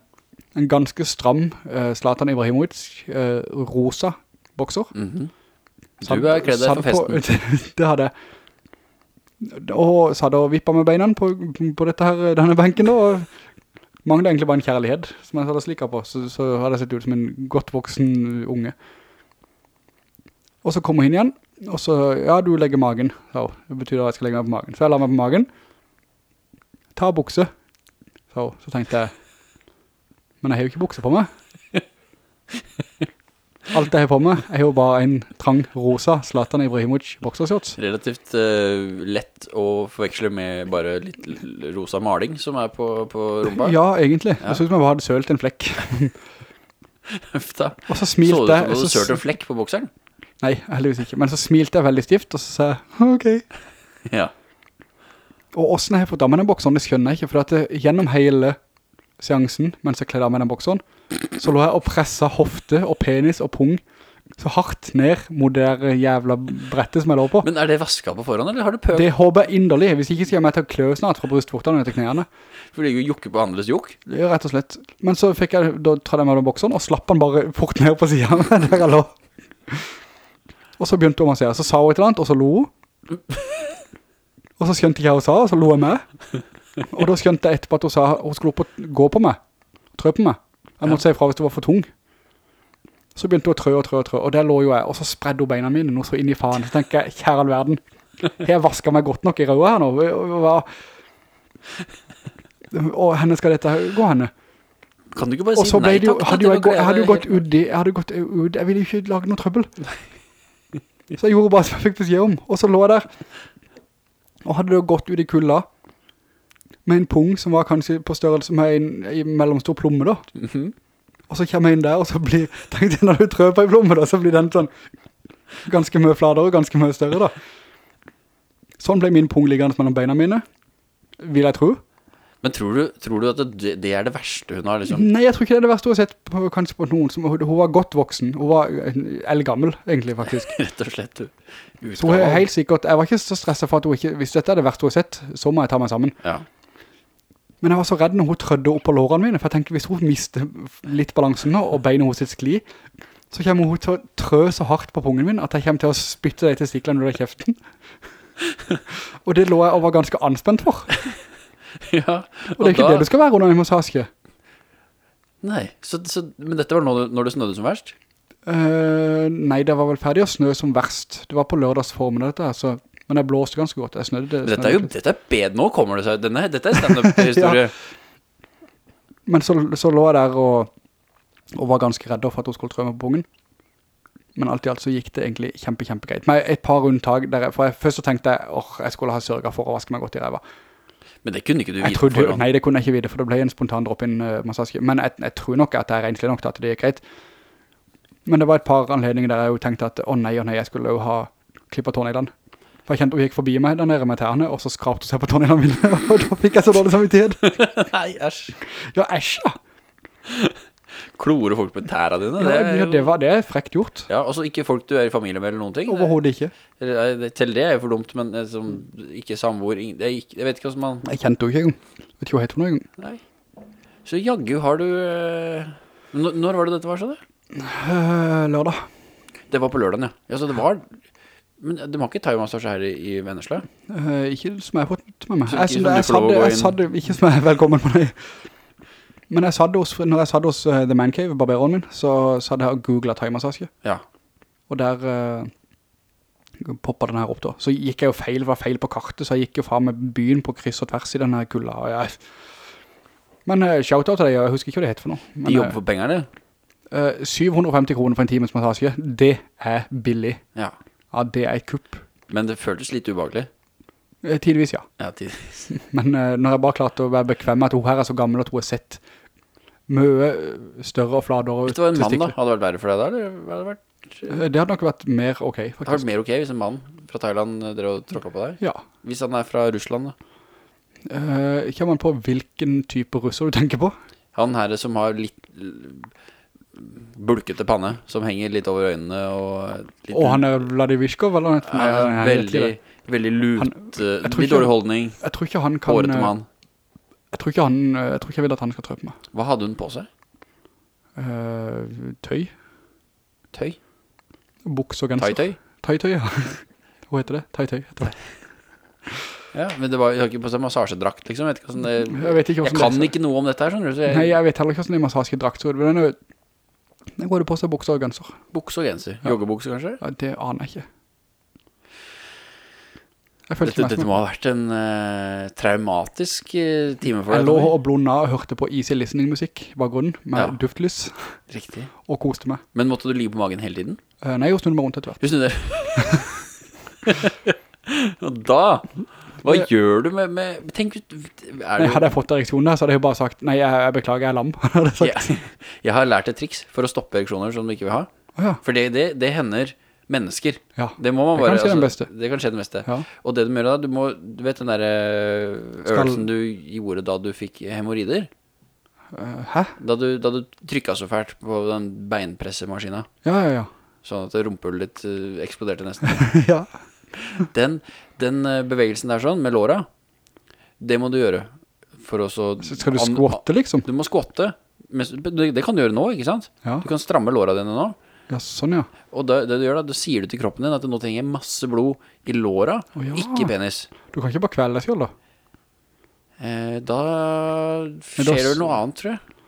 [SPEAKER 1] En ganske stram uh, Zlatan Ibrahimovic, uh, rosa bokser.
[SPEAKER 2] Mm
[SPEAKER 1] -hmm.
[SPEAKER 2] Du er kledd deg for
[SPEAKER 1] festen. på- det hadde jeg. Og så hadde jeg vippet med beina på, på her, denne benken da, og manglet egentlig bare en kjærlighet som jeg hadde slikket på, så, så hadde jeg sett ut som en godt voksen unge. Og så kom hun inn igjen, og så, ja, du legger magen. Så, det betyr at jeg skal legge meg på magen. Så jeg la meg på magen, ta bukse. Så, så tenkte jeg, men jeg har jo ikke bukse på meg. Alt jeg har på meg er jo bare en trang rosa Zlatan Ibrahimovic boksershorts.
[SPEAKER 2] Relativt uh, lett å forveksle med bare litt rosa maling som er på, på rumpa.
[SPEAKER 1] Ja, egentlig.
[SPEAKER 2] Ja.
[SPEAKER 1] Det som jeg bare hadde sølt en flekk.
[SPEAKER 2] Høfta.
[SPEAKER 1] Og så
[SPEAKER 2] smilte
[SPEAKER 1] smilte
[SPEAKER 2] Så du som
[SPEAKER 1] jeg.
[SPEAKER 2] du hadde sølt en flekk på bokseren?
[SPEAKER 1] Nei, heldigvis ikke. Men så smilte jeg veldig stift, og så sa jeg, ok.
[SPEAKER 2] Ja.
[SPEAKER 1] Og hvordan jeg har fått av meg den bokseren, det skjønner jeg ikke, for at det, gjennom hele seansen, mens jeg kledde av meg den bokseren, så lå jeg og presset hofte og penis og pung så hardt ned mot det jævla brettet som jeg lå på.
[SPEAKER 2] Men er det vasket på forhånd, eller har du pøl?
[SPEAKER 1] Det håper jeg inderlig, hvis ikke skal jeg meg til å klø snart fra brystvortene til knærne.
[SPEAKER 2] For det er jo jokke på andres.
[SPEAKER 1] Det er rett og slett. Men så fikk jeg, da tradde jeg meg av den bokseren, og slapp han bare fort ned på siden der jeg lå. Og så begynte hun å se, så sa hun et eller annet, og så lo hun. Og så skjønte jeg hva hun sa, og så lo jeg med. Og da skjønte jeg etterpå at hun sa, hun skulle opp og gå på meg, trø på meg. Jeg måtte si ifra hvis det var for tung. Så begynte hun å trø og trø og trø, og der lå jo jeg, og så spredde hun beina mine, noe så inn i faen. Så tenker jeg, kjære all verden, har jeg vasket meg godt nok i røde her nå? Hva? Og henne skal dette gå henne?
[SPEAKER 2] Kan du ikke bare si nei takk?
[SPEAKER 1] hadde jo jeg, jeg hadde jo gått ut jeg hadde gått ut, jeg ville jo ikke lage noe trøbbel. Så jeg gjorde bare som jeg fikk beskjed om, og så lå jeg der, og hadde det gått ut i kulda, med en pung som var kanskje på størrelse med en, mellomstor plomme da.
[SPEAKER 2] Mhm.
[SPEAKER 1] Og så kommer jeg inn der, og så blir, tenkte jeg når du trør på en plomme da, så blir den sånn, ganske mye fladere og ganske mye større da. Sånn ble min pung liggende mellom beina mine, vil jeg tro.
[SPEAKER 2] Men tror du, tror du at det, det er det verste hun har liksom?
[SPEAKER 1] Nei, jeg tror ikke det er det verste hun har sett på, kanskje på noen som, hun, var godt voksen. Hun var eldgammel, egentlig, faktisk.
[SPEAKER 2] Rett og slett du.
[SPEAKER 1] Så hun er helt sikkert, jeg var ikke så stresset for at hun ikke, hvis dette er det verste hun har sett, så må jeg ta meg sammen.
[SPEAKER 2] Ja.
[SPEAKER 1] Men jeg var så redd når hun trødde opp på lårene mine, for jeg tenker hvis hun mister litt balansen nå, og beinet hos sitt skli, så kommer hun til å trø så hardt på pungen min, at jeg kommer til å spytte deg til stiklene under kjeften. og det lå jeg og var ganske anspent for.
[SPEAKER 2] ja.
[SPEAKER 1] Og det er ikke
[SPEAKER 2] da-
[SPEAKER 1] det du skal være under en massasje.
[SPEAKER 2] Nei, så, så, men dette var når, når det snødde som verst?
[SPEAKER 1] Uh, nei, det var vel ferdig å snø som verst. Det var på lørdags formiddag dette, så, men det blåste ganske godt. Jeg snødde det.
[SPEAKER 2] Dette er jo, dette er bed, nå kommer det seg, denne, dette er stand-up-historie.
[SPEAKER 1] Men så, så lå jeg der og, og var ganske redd for at hun skulle trømme på pungen. Men alt i alt så gikk det egentlig kjempe, kjempe greit. Med et par unntak, der jeg, for jeg, først så tenkte jeg, åh, jeg skulle ha sørget for å vaske meg godt i ræva.
[SPEAKER 2] Men det kunne ikke du vite
[SPEAKER 1] trodde,
[SPEAKER 2] foran?
[SPEAKER 1] nei, det kunne jeg ikke vite, for det ble en spontan drop-in-massasje. Men jeg, jeg tror nok at jeg er renslig nok til at det gikk greit. Men det var et par anledninger der jeg jo tenkte at, å nei, å nei, jeg skulle jo ha klippet tårneglene. For jeg kjente hun gikk forbi meg der nede med tærne, og så skrapte hun seg på tårnene mine, og da fikk jeg så dårlig samvittighet.
[SPEAKER 2] Nei, æsj.
[SPEAKER 1] Ja, æsj ja.
[SPEAKER 2] Klore folk på tæra dine, det
[SPEAKER 1] ja,
[SPEAKER 2] jo...
[SPEAKER 1] det, var, det frekt gjort.
[SPEAKER 2] Ja, og så ikke folk du er i familie med eller noen ting.
[SPEAKER 1] Overhovedet ikke.
[SPEAKER 2] Det- Til det er jo for dumt, men eh, som, ikke samboer, er ikke, jeg vet ikke hvordan man...
[SPEAKER 1] Jeg kjente henne ikke. Vet ikke hva heter hun engang.
[SPEAKER 2] Nei. Så jaggu har du... eh, Når, var det dette var, så det?
[SPEAKER 1] Uh, lørdag.
[SPEAKER 2] Det var på lørdagen, ja. Ja, så det var... Men de har ikke thai-massasje her i, i Vennesla?
[SPEAKER 1] Uh, ikke som jeg har fått med meg. Jeg, jeg,
[SPEAKER 2] du
[SPEAKER 1] sadde, jeg sadde, ikke som jeg er velkommen på deg. Men jeg sadde hos, når jeg sadde hos uh, The Man Cave, barbereren min, så sadde jeg og googlet thai-massasje.
[SPEAKER 2] Ja.
[SPEAKER 1] Og der uh, poppet den her opp da. Så gikk jeg jo feil, var feil på kartet, så jeg gikk jo fra med byen på kryss og tvers i denne kulla. Jeg, men uh, shoutout til deg, jeg husker ikke hva det heter for noe. Men,
[SPEAKER 2] De jobber for
[SPEAKER 1] uh, 750 kroner for en times massasje, det er billig.
[SPEAKER 2] Ja.
[SPEAKER 1] Ja, det er et kupp.
[SPEAKER 2] Men det føltes litt ubehagelig.
[SPEAKER 1] Tidligvis, ja.
[SPEAKER 2] Ja, tidligvis.
[SPEAKER 1] Men uh, når jeg bare klarte å være bekvem med at hun her er så gammel at hun har sett mye større og fladere
[SPEAKER 2] Hvis det var en mann da, hadde det vært verre for deg da, eller hadde det vært,
[SPEAKER 1] Eh, Det hadde nok vært mer ok, faktisk.
[SPEAKER 2] det hadde vært mer ok hvis en mann fra Thailand drev dere tråkke på deg?
[SPEAKER 1] Ja.
[SPEAKER 2] Hvis han er fra Russland da?
[SPEAKER 1] Uh, kommer man på hvilken type russer du tenker på?
[SPEAKER 2] Han her som har litt bulkete panne, som henger litt over øynene og litt,
[SPEAKER 1] Og han er Vladivishkov, eller? Nei,
[SPEAKER 2] ja,
[SPEAKER 1] jeg
[SPEAKER 2] veldig, veldig lut,
[SPEAKER 1] Han-
[SPEAKER 2] litt
[SPEAKER 1] ikke-
[SPEAKER 2] dårlig holdning,
[SPEAKER 1] Jeg tror ikke han kan... eh,
[SPEAKER 2] mann.
[SPEAKER 1] Jeg tror ikke han... eh, Jeg tror ikke jeg vil at han skal trøpe meg.
[SPEAKER 2] Hva hadde hun på seg?
[SPEAKER 1] Uh, tøy.
[SPEAKER 2] Tøy?
[SPEAKER 1] Buks og genser.
[SPEAKER 2] Tøy-tøy?
[SPEAKER 1] Tøy-tøy, ja. Hva heter det? Tøy-tøy heter det.
[SPEAKER 2] Ja, men det var, jo ikke på seg massasjedrakt, liksom. Jeg vet ikke, hvordan det,
[SPEAKER 1] Jeg vet ikke
[SPEAKER 2] jeg
[SPEAKER 1] hvordan
[SPEAKER 2] kan
[SPEAKER 1] det er.
[SPEAKER 2] ikke noe om dette her, skjønner du. Jeg,
[SPEAKER 1] Nei, jeg vet heller ikke hvordan det er massasjedrakt. så Den er den går det på seg bukser og genser.
[SPEAKER 2] Bukser og genser. Joggebukse, kanskje?
[SPEAKER 1] Ja, det aner jeg ikke. Jeg
[SPEAKER 2] Dette, dette må ha vært en uh, traumatisk eh, time for deg.
[SPEAKER 1] Jeg
[SPEAKER 2] lå
[SPEAKER 1] og blunda og hørte på easy listening musikk i bakgrunnen med
[SPEAKER 2] Ja.
[SPEAKER 1] duftlys
[SPEAKER 2] Riktig.
[SPEAKER 1] og koste meg.
[SPEAKER 2] Men måtte du ligge på magen hele tiden?
[SPEAKER 1] Uh, Nei, jeg snudde meg rundt etter hvert.
[SPEAKER 2] Du snudde. og da Hva
[SPEAKER 1] Det-
[SPEAKER 2] gjør du med, med Tenk
[SPEAKER 1] Nei, hadde jeg fått ereksjon så hadde jeg bare sagt, nei, jeg, jeg beklager, jeg er lam. jeg
[SPEAKER 2] jeg, har lært et triks for å stoppe ereksjoner som du ikke vil ha.
[SPEAKER 1] Oh, ja,
[SPEAKER 2] For det, det, det hender mennesker.
[SPEAKER 1] ja.
[SPEAKER 2] Det må man
[SPEAKER 1] Det kan skje den
[SPEAKER 2] altså. Det kan skje den beste.
[SPEAKER 1] Ja.
[SPEAKER 2] Og det du må gjøre da, du må Du vet den der øvelsen
[SPEAKER 1] Skal-
[SPEAKER 2] du gjorde da du fikk hemorrider?
[SPEAKER 1] Eh, Hæ?
[SPEAKER 2] Da du, da du trykket så fælt på den beinpressemaskinen.
[SPEAKER 1] Ja, ja, ja.
[SPEAKER 2] sånn at rumpehullet ditt eh, eksploderte nesten.
[SPEAKER 1] ja.
[SPEAKER 2] Den, den eh, bevegelsen der sånn, med låra, det må du gjøre. For å så
[SPEAKER 1] skal du skvotte liksom?
[SPEAKER 2] Du må skvotte. Det, kan du gjøre nå, ikke sant?
[SPEAKER 1] Ja,
[SPEAKER 2] Du kan stramme låra dine nå.
[SPEAKER 1] ja sånn ja.
[SPEAKER 2] Og det, det du gjør da, du sier du til kroppen din at nå trenger masse blod i låra,
[SPEAKER 1] oh, ja.
[SPEAKER 2] ikke penis.
[SPEAKER 1] Du kan ikke bare kvelde deg selv da.
[SPEAKER 2] Eh, da skjer det vel noe annet, tror jeg.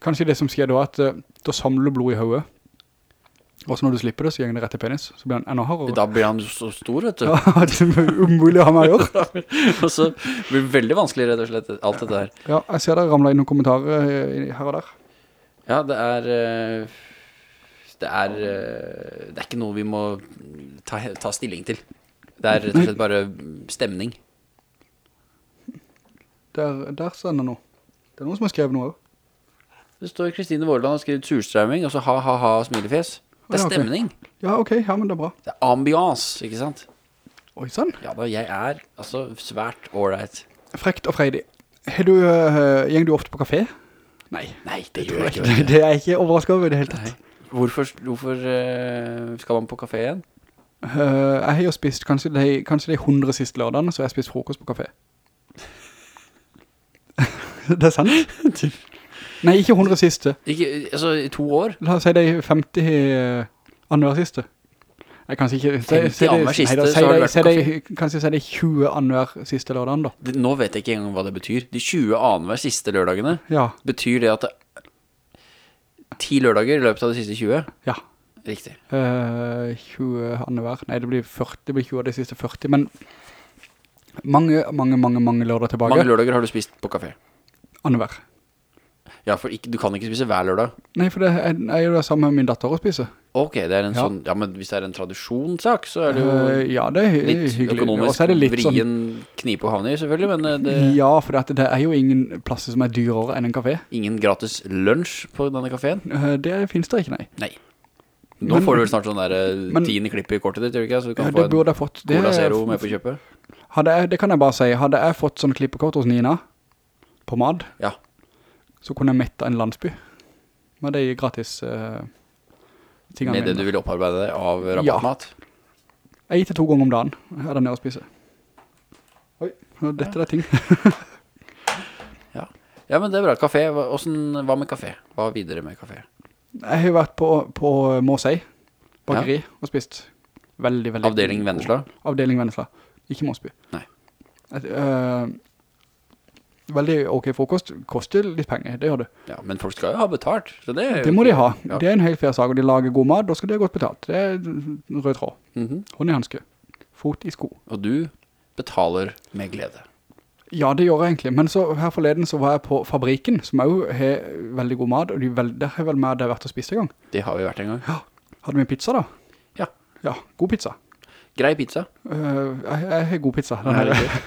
[SPEAKER 1] Kanskje det som skjer da, at eh, da samler du blod i hodet. Og så når du slipper det, så gjenger det rett til penis. Så blir han enda hardere.
[SPEAKER 2] Da blir han så stor, vet du.
[SPEAKER 1] Ja, det er umulig å ha med å gjøre.
[SPEAKER 2] og så blir det veldig vanskelig, rett og slett, alt dette her.
[SPEAKER 1] Ja, jeg ser det ramlet inn noen kommentarer eh, her og der.
[SPEAKER 2] Ja, det er eh, Det er eh, Det er ikke noe vi må ta, ta stilling til. Det er rett og slett bare stemning.
[SPEAKER 1] Der, der sender noe. Det er noen som har skrevet noe.
[SPEAKER 2] Det står Kristine Vårland har skrevet surstrømming, og så ha-ha-ha smilefjes. Det er stemning.
[SPEAKER 1] Ja, ok, ja, men det er bra.
[SPEAKER 2] Det er ambiance, ikke sant?
[SPEAKER 1] Oi, sann.
[SPEAKER 2] Ja da, jeg er altså svært ålreit.
[SPEAKER 1] Frekt og freidig. Har du, uh, gjeng du ofte på kafé? Nei.
[SPEAKER 2] Nei, det
[SPEAKER 1] det
[SPEAKER 2] gjør jeg ikke.
[SPEAKER 1] Det, det er jeg ikke overrasket over i det hele tatt.
[SPEAKER 2] Nei. Hvorfor, hvorfor uh, skal man på kafé igjen?
[SPEAKER 1] Uh, jeg har jo spist kanskje de, kanskje de 100 siste lørdagene, så jeg har spist frokost på kafé. det er sant? Nei, ikke 100 siste.
[SPEAKER 2] Ikke, altså, i to år?
[SPEAKER 1] La oss si de 50 andre siste. Nei, kanskje ikke.
[SPEAKER 2] 50 andre siste,
[SPEAKER 1] nei, da,
[SPEAKER 2] så har
[SPEAKER 1] det
[SPEAKER 2] vært
[SPEAKER 1] Kanskje si det 20 annenhver siste lørdagen da.
[SPEAKER 2] Det, nå vet jeg ikke engang hva det betyr. De 20 annenhver siste lørdagene,
[SPEAKER 1] Ja,
[SPEAKER 2] betyr det at det, 10 lørdager i løpet av de siste 20?
[SPEAKER 1] ja.
[SPEAKER 2] Riktig.
[SPEAKER 1] Uh, 20 annenhver. Nei, det blir 40, det blir 20 av de siste 40, men mange, mange, mange, mange lørdag tilbake.
[SPEAKER 2] Mange lørdager har du spist på kafé?
[SPEAKER 1] Annenhver.
[SPEAKER 2] Ja, for ikke, du kan ikke spise hver lørdag.
[SPEAKER 1] Nei, for det er, er jo det samme med min datter å spise.
[SPEAKER 2] Ok, det er en
[SPEAKER 1] Ja.
[SPEAKER 2] sånn, ja, men hvis det er en tradisjonssak, så er det jo
[SPEAKER 1] uh, ja, det er
[SPEAKER 2] litt
[SPEAKER 1] hyggelig.
[SPEAKER 2] Økonomisk
[SPEAKER 1] er det litt sånn,
[SPEAKER 2] vrien knipe å havne i, selvfølgelig, men eh, det
[SPEAKER 1] ja, for det, det er jo ingen plasser som er dyrere enn en kafé.
[SPEAKER 2] ingen gratis lunsj på denne kaféen.
[SPEAKER 1] Uh, det finnes det ikke, nei.
[SPEAKER 2] Nei. Nå
[SPEAKER 1] Men-
[SPEAKER 2] får du vel snart sånn der
[SPEAKER 1] Men-
[SPEAKER 2] tiende klipp i kortet ditt, ikke? Så du kan
[SPEAKER 1] Ja,
[SPEAKER 2] få en
[SPEAKER 1] burde fått. Det,
[SPEAKER 2] Cola Zero med på kjøpet.
[SPEAKER 1] hadde jeg, det kan jeg bare si. Hadde jeg fått sånn klippekort hos Nina på MAD,
[SPEAKER 2] Ja.
[SPEAKER 1] Så kunne jeg mette en landsby med de gratis uh, tingene
[SPEAKER 2] Med det du vil opparbeide deg av rabattmat.
[SPEAKER 1] Jeg gitt det to ganger om dagen. Er det nede å spise. Oi, dette dette er ting.
[SPEAKER 2] Ja, men det er bra. Kafé, hva, hvordan, hva med kafé? Hva videre med kafé?
[SPEAKER 1] Jeg har jo vært på, på bakkeri, bakeri, og spist. Veldig, veldig.
[SPEAKER 2] Avdeling Vennesla?
[SPEAKER 1] Avdeling Vennesla. Ikke Måsby.
[SPEAKER 2] Nei.
[SPEAKER 1] Et, øh, veldig ok frokost. Koster litt penger, det gjør det.
[SPEAKER 2] Ja, men folk skal jo ha betalt, så det er
[SPEAKER 1] Det må de ha.
[SPEAKER 2] Ja.
[SPEAKER 1] Det er en helt fair sak, og de lager god mat, da skal de ha godt betalt. Det er rød tråd.
[SPEAKER 2] Mhm.
[SPEAKER 1] Hånd i handske. Fot i sko.
[SPEAKER 2] Og du betaler med glede.
[SPEAKER 1] Ja, det gjør jeg egentlig. Men så her forleden så var jeg på fabrikken, som jo har veldig god mat, og de vel, der har vel med det vært å spise en gang.
[SPEAKER 2] Det har vi vært en gang. Ja.
[SPEAKER 1] Hadde vi pizza da?
[SPEAKER 2] Ja.
[SPEAKER 1] Ja, god pizza.
[SPEAKER 2] Grei pizza.
[SPEAKER 1] Uh, jeg, jeg har god pizza. Den
[SPEAKER 2] Ja,
[SPEAKER 1] her.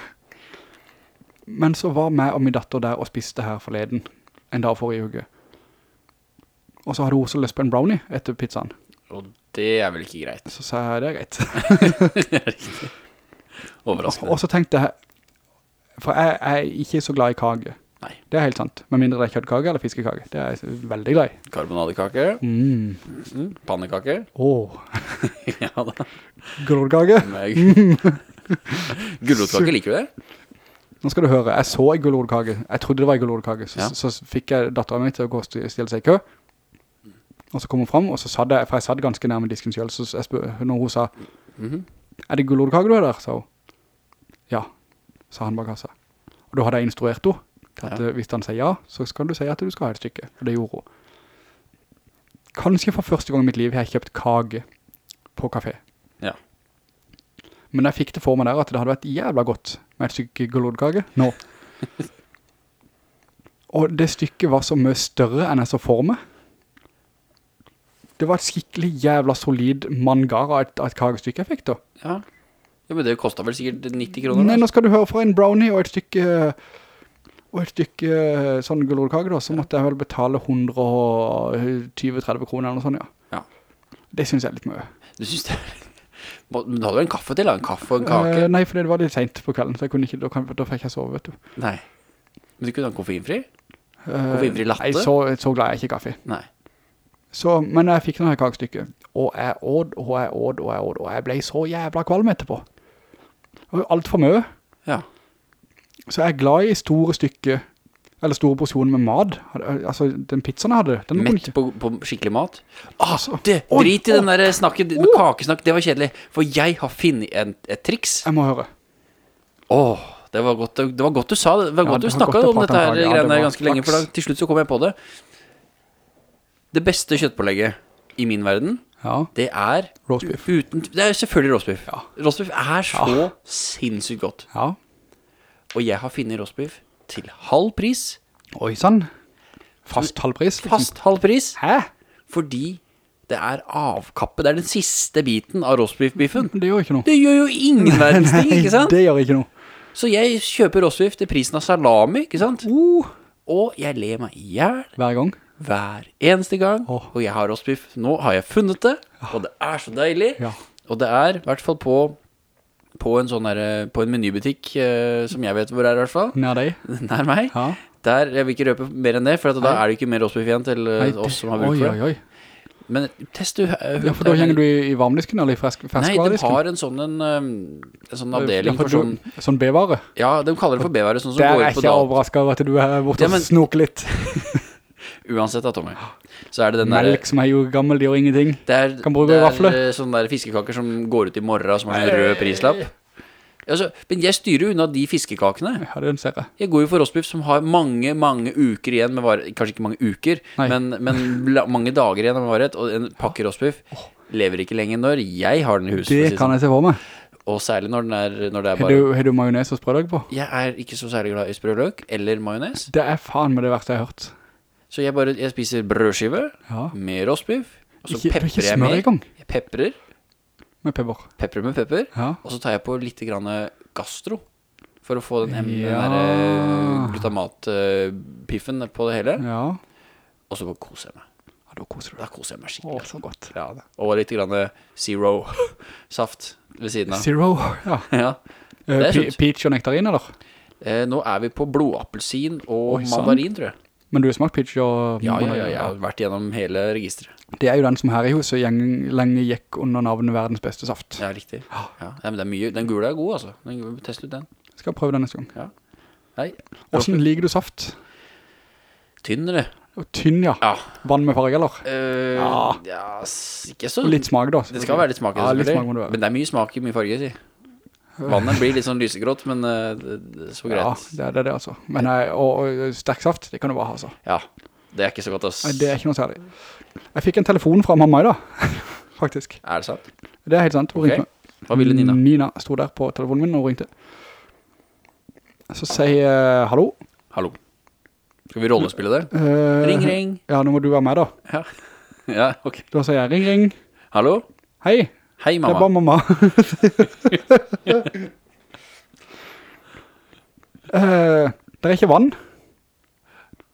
[SPEAKER 2] Riktig.
[SPEAKER 1] Men så var meg og min datter der og spiste her forleden, en dag forrige uke. Og så hadde hun også lyst på en brownie etter pizzaen.
[SPEAKER 2] Og det er vel ikke greit.
[SPEAKER 1] Så sa jeg, det er greit.
[SPEAKER 2] Overraskende.
[SPEAKER 1] Og så tenkte jeg, for jeg, jeg er ikke så glad i kage.
[SPEAKER 2] Nei.
[SPEAKER 1] Det er helt sant. Med mindre det er kjøttkake eller fiskekake. Det er jeg veldig glad i.
[SPEAKER 2] Karbonadekake.
[SPEAKER 1] Mm.
[SPEAKER 2] Mm. Pannekake.
[SPEAKER 1] Åh,
[SPEAKER 2] ja da. Med- Gulrotkake, liker du det?
[SPEAKER 1] Nå skal du høre, jeg så en gulrotkake. Jeg trodde det var en gulrotkake. Så,
[SPEAKER 2] Ja.
[SPEAKER 1] så, fikk jeg datteren min til å gå og stille seg i kø. Og så kom hun frem, og så satt jeg, for jeg satt ganske nærme disken selv, så jeg spør, når hun sa,
[SPEAKER 2] Mhm.
[SPEAKER 1] er det gulrotkake du har der? sa hun. Ja, sa han bak kassa. Og da hadde jeg instruert henne, at
[SPEAKER 2] Ja.
[SPEAKER 1] eh, hvis han sier ja, så skal du si at du skal ha et stykke. Og det gjorde hun. Kanskje for første gang i mitt liv har jeg kjøpt kage på kafé.
[SPEAKER 2] Ja.
[SPEAKER 1] Men jeg fikk det for meg der at det hadde vært jævla godt med et stykke gulrotkake nå. Og det stykket var så mye større enn jeg så for meg. Det var et skikkelig jævla solid mangar av et, av et kagestykke jeg fikk da.
[SPEAKER 2] Ja. ja, men det kostet vel sikkert 90 kroner.
[SPEAKER 1] Nei, nå skal du høre fra en brownie og et stykke og et stykke eh, sånn gulrotkake da, så måtte jeg vel betale 120-30 kroner eller noe sånt, ja.
[SPEAKER 2] Ja.
[SPEAKER 1] Det synes jeg er litt mye.
[SPEAKER 2] Du synes det Må- Men du hadde du en kaffe til da, en kaffe og en kake.
[SPEAKER 1] Uh, nei, for det var litt sent på kvelden, så ikke, da, kan, da fikk jeg sove, vet du.
[SPEAKER 2] Nei. Men du kunne ha en koffeinfri?
[SPEAKER 1] Eh,
[SPEAKER 2] Koffeinfri latte?
[SPEAKER 1] Nei, så, så glad er jeg ikke kaffe.
[SPEAKER 2] Nei.
[SPEAKER 1] Så, men jeg fikk denne kakestykket, og jeg åd, og jeg åd, og jeg åd, og jeg ble så jævla kvalm etterpå. Og alt for mye.
[SPEAKER 2] Ja.
[SPEAKER 1] Så jeg er glad i store stykker, eller store porsjoner med mat. Altså, den pizzaen jeg hadde, den
[SPEAKER 2] Mett på, på skikkelig mat. Ah,
[SPEAKER 1] Altså,
[SPEAKER 2] det, drit i den der snakket med kakesnakk, det var kjedelig. For jeg har finnet en, et triks.
[SPEAKER 1] Jeg må høre.
[SPEAKER 2] Åh, det var godt, det var godt du sa det. Det var
[SPEAKER 1] Ja,
[SPEAKER 2] godt
[SPEAKER 1] det
[SPEAKER 2] du snakket
[SPEAKER 1] godt
[SPEAKER 2] om dette her.
[SPEAKER 1] Ja, det
[SPEAKER 2] greiene
[SPEAKER 1] var
[SPEAKER 2] ganske lenge, for da, til slutt så kom jeg på det. Det beste kjøttpålegget i min verden,
[SPEAKER 1] Ja,
[SPEAKER 2] det er
[SPEAKER 1] roast
[SPEAKER 2] uten, det er selvfølgelig rostbiff.
[SPEAKER 1] Ja.
[SPEAKER 2] Rostbiff er så sinnssykt godt.
[SPEAKER 1] Ja.
[SPEAKER 2] Og jeg har finnet rostbiff til halv pris,
[SPEAKER 1] Oi, sann. Fast halvpris. liksom.
[SPEAKER 2] fast halv pris,
[SPEAKER 1] Hæ?
[SPEAKER 2] fordi det er avkappet, Det er den siste biten av rostbiff-biffen.
[SPEAKER 1] Det gjør ikke noe.
[SPEAKER 2] Det gjør jo ingen verdens ting, ikke sant?
[SPEAKER 1] Det gjør ikke noe.
[SPEAKER 2] Så jeg kjøper rostbiff til prisen av salami, ikke sant?
[SPEAKER 1] Uh,
[SPEAKER 2] Og jeg ler meg ihjel
[SPEAKER 1] hver gang.
[SPEAKER 2] hver eneste gang.
[SPEAKER 1] Oh.
[SPEAKER 2] Og jeg har rostbiff. Nå har jeg funnet det, og det er så deilig.
[SPEAKER 1] Ja.
[SPEAKER 2] Og det er i hvert fall på, på en sånn der, på en menybutikk, eh, som jeg vet hvor er i hvert fall,
[SPEAKER 1] Nær deg.
[SPEAKER 2] nær meg.
[SPEAKER 1] Ja.
[SPEAKER 2] Der, jeg vil ikke røpe mer enn det, for at da er det ikke mer igjen til eh,
[SPEAKER 1] Nei,
[SPEAKER 2] oss som har
[SPEAKER 1] brukt
[SPEAKER 2] bruk for
[SPEAKER 1] oi,
[SPEAKER 2] det.
[SPEAKER 1] oi.
[SPEAKER 2] Men test du... eh,
[SPEAKER 1] Ja, for da henger du i, i varmdisken eller i fersk,
[SPEAKER 2] Nei, de
[SPEAKER 1] ferskvaredisken?
[SPEAKER 2] har en sånn, en, en sånn avdeling for sånn...
[SPEAKER 1] Sånn B-vare?
[SPEAKER 2] Ja, de kaller det for B-vare, sånn som
[SPEAKER 1] Der
[SPEAKER 2] går
[SPEAKER 1] er
[SPEAKER 2] ut på
[SPEAKER 1] ikke jeg
[SPEAKER 2] ikke
[SPEAKER 1] overrasket over at du er borte
[SPEAKER 2] Ja, men-
[SPEAKER 1] og snoker litt.
[SPEAKER 2] Uansett da, Tommy. Så er det den der...
[SPEAKER 1] Melk som er jo gammel, de gjør ingenting.
[SPEAKER 2] Det er,
[SPEAKER 1] Kan bruke
[SPEAKER 2] det er eh, sånne der fiskekaker som går ut i morgen, som har en rød prislapp. Altså, men jeg styrer jo unna de fiskekakene.
[SPEAKER 1] Ja, det ønsker jeg.
[SPEAKER 2] Jeg går jo for rostbiff som har mange, mange uker igjen med varer. Kanskje ikke mange uker,
[SPEAKER 1] Nei.
[SPEAKER 2] men, men mange dager igjen med varighet. Og en pakke rostbiff lever ikke lenge når jeg har den i huset.
[SPEAKER 1] Det kan
[SPEAKER 2] sånn.
[SPEAKER 1] jeg se for meg.
[SPEAKER 2] Og særlig når, er, når det er
[SPEAKER 1] Har
[SPEAKER 2] bare...
[SPEAKER 1] du, har du majones og sprødløk på?
[SPEAKER 2] Jeg er ikke så særlig glad i sprødløk eller majones.
[SPEAKER 1] Det er faen med det verste jeg har hørt.
[SPEAKER 2] Så jeg bare jeg spiser brødskive
[SPEAKER 1] Ja.
[SPEAKER 2] med rostbiff. Og så
[SPEAKER 1] Ikke, du har ikke
[SPEAKER 2] jeg
[SPEAKER 1] smør
[SPEAKER 2] med.
[SPEAKER 1] gang
[SPEAKER 2] Jeg peprer.
[SPEAKER 1] med pepper.
[SPEAKER 2] Pepper med pepper.
[SPEAKER 1] Ja.
[SPEAKER 2] Og så tar jeg på litt grann gastro For å få den, den
[SPEAKER 1] Ja.
[SPEAKER 2] der eh, glutamatpiffen på det hele
[SPEAKER 1] Ja.
[SPEAKER 2] Og så bare koser jeg meg
[SPEAKER 1] Ja, da koser du
[SPEAKER 2] Da
[SPEAKER 1] deg.
[SPEAKER 2] koser jeg meg
[SPEAKER 1] Å,
[SPEAKER 2] skikkelig
[SPEAKER 1] så godt.
[SPEAKER 2] ja, det. Og litt grann zero saft ved siden av
[SPEAKER 1] Zero, ja.
[SPEAKER 2] ja.
[SPEAKER 1] Eh,
[SPEAKER 2] Det er
[SPEAKER 1] pe-
[SPEAKER 2] sunt.
[SPEAKER 1] peach og nektarin, eller?
[SPEAKER 2] eh, Nå er vi på blodappelsin og
[SPEAKER 1] Oi, sann.
[SPEAKER 2] mandarin, tror jeg
[SPEAKER 1] Men du har smakt pitch og...
[SPEAKER 2] ja, ja, ja, jeg har vært gjennom hele registret
[SPEAKER 1] Det er jo den som her i huset gjeng, lenge gikk under navnet verdens beste saft.
[SPEAKER 2] Ja, riktig ja. men det er mye Den gule er god, altså den, Test ut den
[SPEAKER 1] Skal prøve den neste gang. Ja.
[SPEAKER 2] Nei,
[SPEAKER 1] Hvordan liker du saft?
[SPEAKER 2] tynn, eller?
[SPEAKER 1] Tynn, ja.
[SPEAKER 2] Ja
[SPEAKER 1] Vann med farge, eller?
[SPEAKER 2] Uh,
[SPEAKER 1] Ja.
[SPEAKER 2] ja, ikke så
[SPEAKER 1] Og litt smak, da.
[SPEAKER 2] Det skal være litt smak,
[SPEAKER 1] Ja, litt smak må det være.
[SPEAKER 2] Men det er mye smak i mye farge, si. Vannet blir litt sånn lysegrått, men eh, det, er så
[SPEAKER 1] Ja, det er det, altså. Men, eh, og, og sterk saft, det kan du bare ha, altså.
[SPEAKER 2] Ja, det er ikke så godt, ass.
[SPEAKER 1] Nei, det er ikke noe særlig. Jeg fikk en telefon fra mamma i dag, faktisk.
[SPEAKER 2] Er det sant?
[SPEAKER 1] Det er helt sant. Hun
[SPEAKER 2] Ok.
[SPEAKER 1] ringte.
[SPEAKER 2] Hva ville Nina?
[SPEAKER 1] Nina stod der på telefonen min og ringte. Så sier jeg, hallo.
[SPEAKER 2] Hallo. Skal vi rollespille det?
[SPEAKER 1] Uh,
[SPEAKER 2] Ring, ring.
[SPEAKER 1] Ja, nå må du være med da.
[SPEAKER 2] Ja, ja ok.
[SPEAKER 1] Da sier jeg, ring, ring.
[SPEAKER 2] Hallo?
[SPEAKER 1] Hei,
[SPEAKER 2] Hei, mamma.
[SPEAKER 1] det er bare
[SPEAKER 2] mamma.
[SPEAKER 1] Eh, det er ikke vann.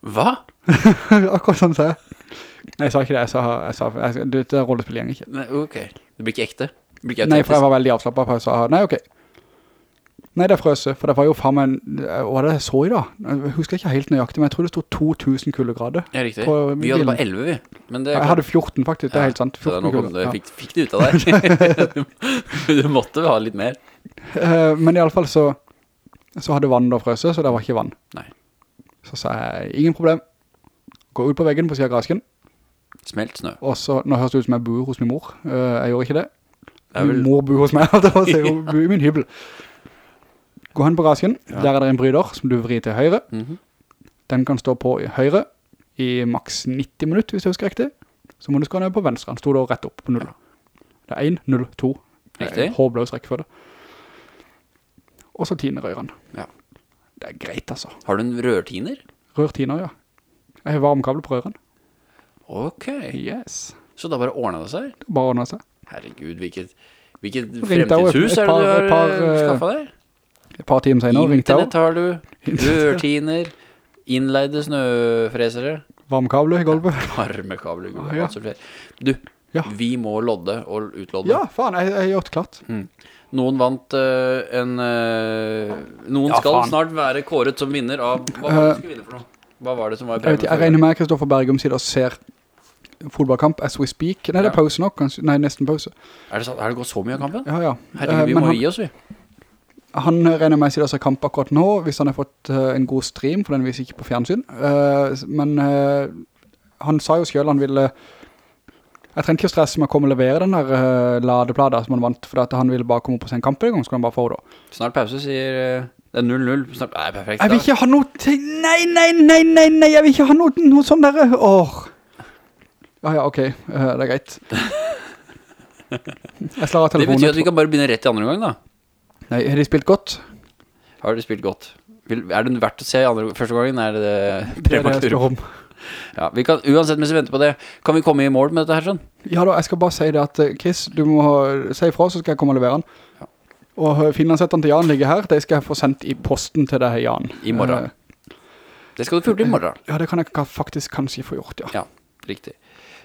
[SPEAKER 2] Hva?
[SPEAKER 1] Akkurat sånn sa jeg. Nei, jeg sa ikke det. Jeg sa, jeg sa jeg, det, er rollespill gjeng ikke.
[SPEAKER 2] Nei, ok. Det blir ikke ekte. Blir ikke
[SPEAKER 1] Nei, for jeg var veldig avslappet, for jeg sa, nei, ok. Nei, det frøse, for det var jo faen meg, hva det jeg så i da? Jeg husker ikke helt nøyaktig, men jeg tror det stod 2000 kuldegrader.
[SPEAKER 2] Ja, riktig.
[SPEAKER 1] På
[SPEAKER 2] Vi hadde bare 11, vi. Men det
[SPEAKER 1] Jeg hadde 14 faktisk, det er helt sant.
[SPEAKER 2] Så det,
[SPEAKER 1] 14
[SPEAKER 2] nå kom, du
[SPEAKER 1] ja.
[SPEAKER 2] fikk, fikk det ut av deg. du måtte ha litt mer.
[SPEAKER 1] Eh, Men i alle fall så, så hadde vann da frøse, så det var ikke vann.
[SPEAKER 2] Nei.
[SPEAKER 1] Så sa jeg, ingen problem. Gå ut på veggen på siden av grasken.
[SPEAKER 2] Smelt snø.
[SPEAKER 1] Og så, nå høres det ut som jeg bor hos min mor. Eh, Jeg gjorde ikke det. Min mor bor hos meg, det var å si, hun bor i min hybel. Gå hen på grasken,
[SPEAKER 2] Ja.
[SPEAKER 1] der er det en bryder som du vrir til høyre.
[SPEAKER 2] Mhm.
[SPEAKER 1] Den kan stå på i høyre i maks 90 minutter, hvis jeg husker riktig. Så må du skra ned på venstre. Han stod da rett opp på null. Det er 1, 0, 2.
[SPEAKER 2] Riktig.
[SPEAKER 1] Håbløs rekkefølge. Og så tiner rørene.
[SPEAKER 2] Ja.
[SPEAKER 1] Det er greit, altså.
[SPEAKER 2] Har du en rørtiner?
[SPEAKER 1] Rørtiner, ja. Jeg har varmkabel på rørene.
[SPEAKER 2] Ok.
[SPEAKER 1] Yes.
[SPEAKER 2] Så da bare ordnet det seg?
[SPEAKER 1] Bare ordnet det seg.
[SPEAKER 2] Herregud, hvilket, hvilket fremtidshus er det du har eh, skaffet deg?
[SPEAKER 1] Et par timer senere ringte jeg
[SPEAKER 2] Internett har du, rørtiner, innleide snøfresere,
[SPEAKER 1] Varmkabler i gulvet.
[SPEAKER 2] varmekabler, gud,
[SPEAKER 1] Ja.
[SPEAKER 2] alt så. Du,
[SPEAKER 1] Ja.
[SPEAKER 2] vi må lodde og utlodde.
[SPEAKER 1] Ja, faen, jeg, jeg har gjort klart.
[SPEAKER 2] Noen vant uh, en Uh, Noen
[SPEAKER 1] Ja,
[SPEAKER 2] skal
[SPEAKER 1] faen.
[SPEAKER 2] snart være kåret som vinner av Hva var det du skulle vinne for noe? Hva var det som var i
[SPEAKER 1] Jeg, jeg regner med Kristoffer Bergum sier og ser fotballkamp as we speak. Nei, det er pause nok. Nei, nesten pause.
[SPEAKER 2] Er det, sant? er det gått så mye av kampen?
[SPEAKER 1] Ja, ja.
[SPEAKER 2] Herregud, vi
[SPEAKER 1] Eh,
[SPEAKER 2] må
[SPEAKER 1] han,
[SPEAKER 2] gi oss, vi.
[SPEAKER 1] Han regner med og ser kamp akkurat nå, hvis han har fått uh, en god stream, for den viser ikke på fjernsyn. Uh, men uh, han sa jo selv han ville... Jeg trengte ikke å stresse med å komme og levere den der ladeplata som han vant, for at han ville bare komme se en kamp en gang, skulle han bare få det.
[SPEAKER 2] Snart pause, sier Det er 0-0. Snart Nei, perfekt.
[SPEAKER 1] Jeg vil ikke ha noe. Nei, nei, nei, nei, nei, jeg vil ikke ha noe, noe sånn der... Åh. Ja, ja, ok. det er greit. Jeg slår av
[SPEAKER 2] Det betyr at vi kan bare begynne rett i andre gang, da.
[SPEAKER 1] Nei, har de spilt godt?
[SPEAKER 2] Har de spilt godt? Vil, er det verdt å se andre, første gangen? Er det
[SPEAKER 1] om.
[SPEAKER 2] Ja, vi kan, uansett mens vi venter på det, kan vi komme i mål med dette her sånn?
[SPEAKER 1] Ja da, jeg skal bare si det at eh, Chris, du må si ifra, så skal jeg komme og levere den.
[SPEAKER 2] Ja.
[SPEAKER 1] Og eh, til Jan ligger her, det skal jeg få sendt i posten til deg, Jan.
[SPEAKER 2] I morgen.
[SPEAKER 1] uh,
[SPEAKER 2] Det skal du få gjort i morgen.
[SPEAKER 1] ja, det kan jeg faktisk kanskje få gjort, ja.
[SPEAKER 2] Ja, riktig.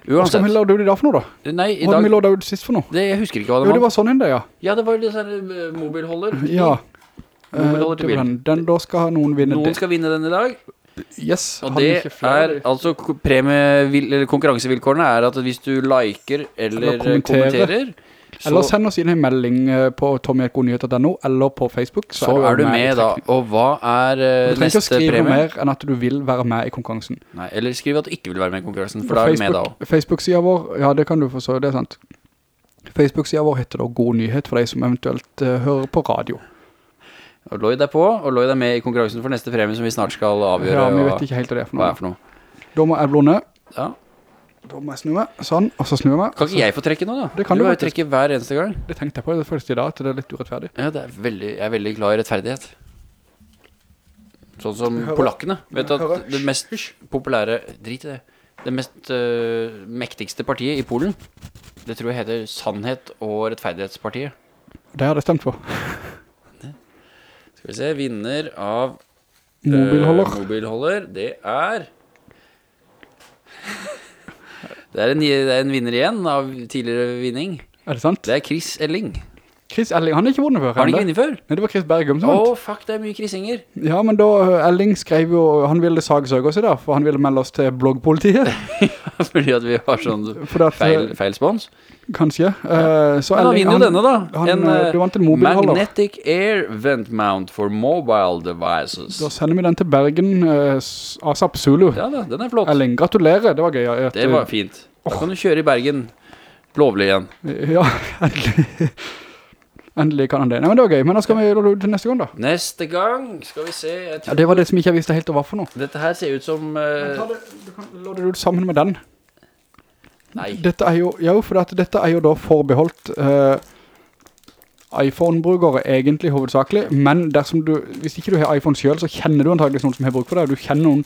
[SPEAKER 1] Hva
[SPEAKER 2] Uansett.
[SPEAKER 1] låde ut i dag for noe da?
[SPEAKER 2] Nei, i
[SPEAKER 1] Hva hadde vi
[SPEAKER 2] dag...
[SPEAKER 1] ut sist for noe?
[SPEAKER 2] Det, jeg husker ikke hva det var.
[SPEAKER 1] Jo, det
[SPEAKER 2] var.
[SPEAKER 1] sånn henne, ja.
[SPEAKER 2] Ja, det var jo disse her mobilholder.
[SPEAKER 1] Ja. Eh,
[SPEAKER 2] Mobilholder til bil.
[SPEAKER 1] den. den. Da skal noen vinne
[SPEAKER 2] Noen
[SPEAKER 1] det.
[SPEAKER 2] skal vinne den i dag.
[SPEAKER 1] Yes.
[SPEAKER 2] Og det er altså premie, konkurransevilkårene er at hvis du liker eller,
[SPEAKER 1] Eller kommenterer.
[SPEAKER 2] kommenterer, så,
[SPEAKER 1] Eller send oss inn en melding eh, på tommyetgodnyheter.no eller på Facebook.
[SPEAKER 2] så er du
[SPEAKER 1] du
[SPEAKER 2] med da. Og hva er neste premie?
[SPEAKER 1] Du trenger ikke å skrive
[SPEAKER 2] premie?
[SPEAKER 1] mer enn at du vil være med i konkurransen.
[SPEAKER 2] Nei, eller skriv at du ikke vil være med i konkurransen, for da er du med da også.
[SPEAKER 1] Facebook-siden vår, ja det kan du forstå, det er sant. Facebook-siden vår heter da God Nyhet for deg som eventuelt uh, hører på radio.
[SPEAKER 2] Og Lloyd er på, og Lloyd er med i konkurransen for neste premie som vi snart skal avgjøre.
[SPEAKER 1] Ja, men vi vet ikke helt hva det er for noe.
[SPEAKER 2] er for noe.
[SPEAKER 1] Da må jeg blonde.
[SPEAKER 2] Ja.
[SPEAKER 1] Da må jeg snu meg, sånn, og så snur jeg meg.
[SPEAKER 2] Kan ikke jeg få trekke nå da?
[SPEAKER 1] Det kan
[SPEAKER 2] du
[SPEAKER 1] du
[SPEAKER 2] har jo trekke hver eneste gang.
[SPEAKER 1] Det tenkte jeg på det første i dag, at det er litt urettferdig.
[SPEAKER 2] Ja, det er veldig, jeg er veldig glad i rettferdighet. Sånn som polakkene. Vet du at det mest populære Drit i det. Det mest uh, mektigste partiet i Polen, det tror jeg heter Sannhet og rettferdighetspartiet.
[SPEAKER 1] Det har jeg stemt for.
[SPEAKER 2] Skal vi se, vinner av Mobilholder
[SPEAKER 1] Mobilholder.
[SPEAKER 2] mobilholder, det er det er, en, det er en vinner igjen av tidligere vinning.
[SPEAKER 1] Er det sant?
[SPEAKER 2] Det er Chris Elling.
[SPEAKER 1] Chris Elling, han har ikke vunnet før.
[SPEAKER 2] Har han ikke vunnet før?
[SPEAKER 1] Nei, det var Chris Bergum som vant.
[SPEAKER 2] Åh, oh, fuck, det er mye krisinger.
[SPEAKER 1] Ja, men da eh, Elling skrev jo, han ville sagsøke oss i dag, for han ville melde oss til bloggpolitiet.
[SPEAKER 2] Fordi at vi har sånn
[SPEAKER 1] at,
[SPEAKER 2] feil,
[SPEAKER 1] eh,
[SPEAKER 2] feil spons.
[SPEAKER 1] Kanskje. Eh, så
[SPEAKER 2] Men han
[SPEAKER 1] Elling,
[SPEAKER 2] vinner jo denne da.
[SPEAKER 1] han,
[SPEAKER 2] en
[SPEAKER 1] du vant en mobilholder.
[SPEAKER 2] Magnetic Air Vent Mount for Mobile Devices.
[SPEAKER 1] Da sender vi den til Bergen, uh, Asap Zulu.
[SPEAKER 2] Ja da, den er flott.
[SPEAKER 1] Elling, gratulerer, det var gøy. At,
[SPEAKER 2] Det var fint. Da kan du kjøre i Bergen. Lovlig igjen.
[SPEAKER 1] Ja, endelig. Endelig kan han det. Nei, men det var gøy. Men da skal vi til neste gang da.
[SPEAKER 2] Neste gang skal vi se.
[SPEAKER 1] Ja, det var det som ikke jeg visste helt hva for noe.
[SPEAKER 2] Dette her ser ut som
[SPEAKER 1] Uh... Det, du kan låde det ut sammen med den.
[SPEAKER 2] Nei.
[SPEAKER 1] Dette er jo, jo, for dette er jo da forbeholdt uh, iPhone-brukere egentlig hovedsakelig, men dersom du, hvis ikke du har iPhone selv, så kjenner du antageligvis noen som har bruk for det, og du kjenner noen,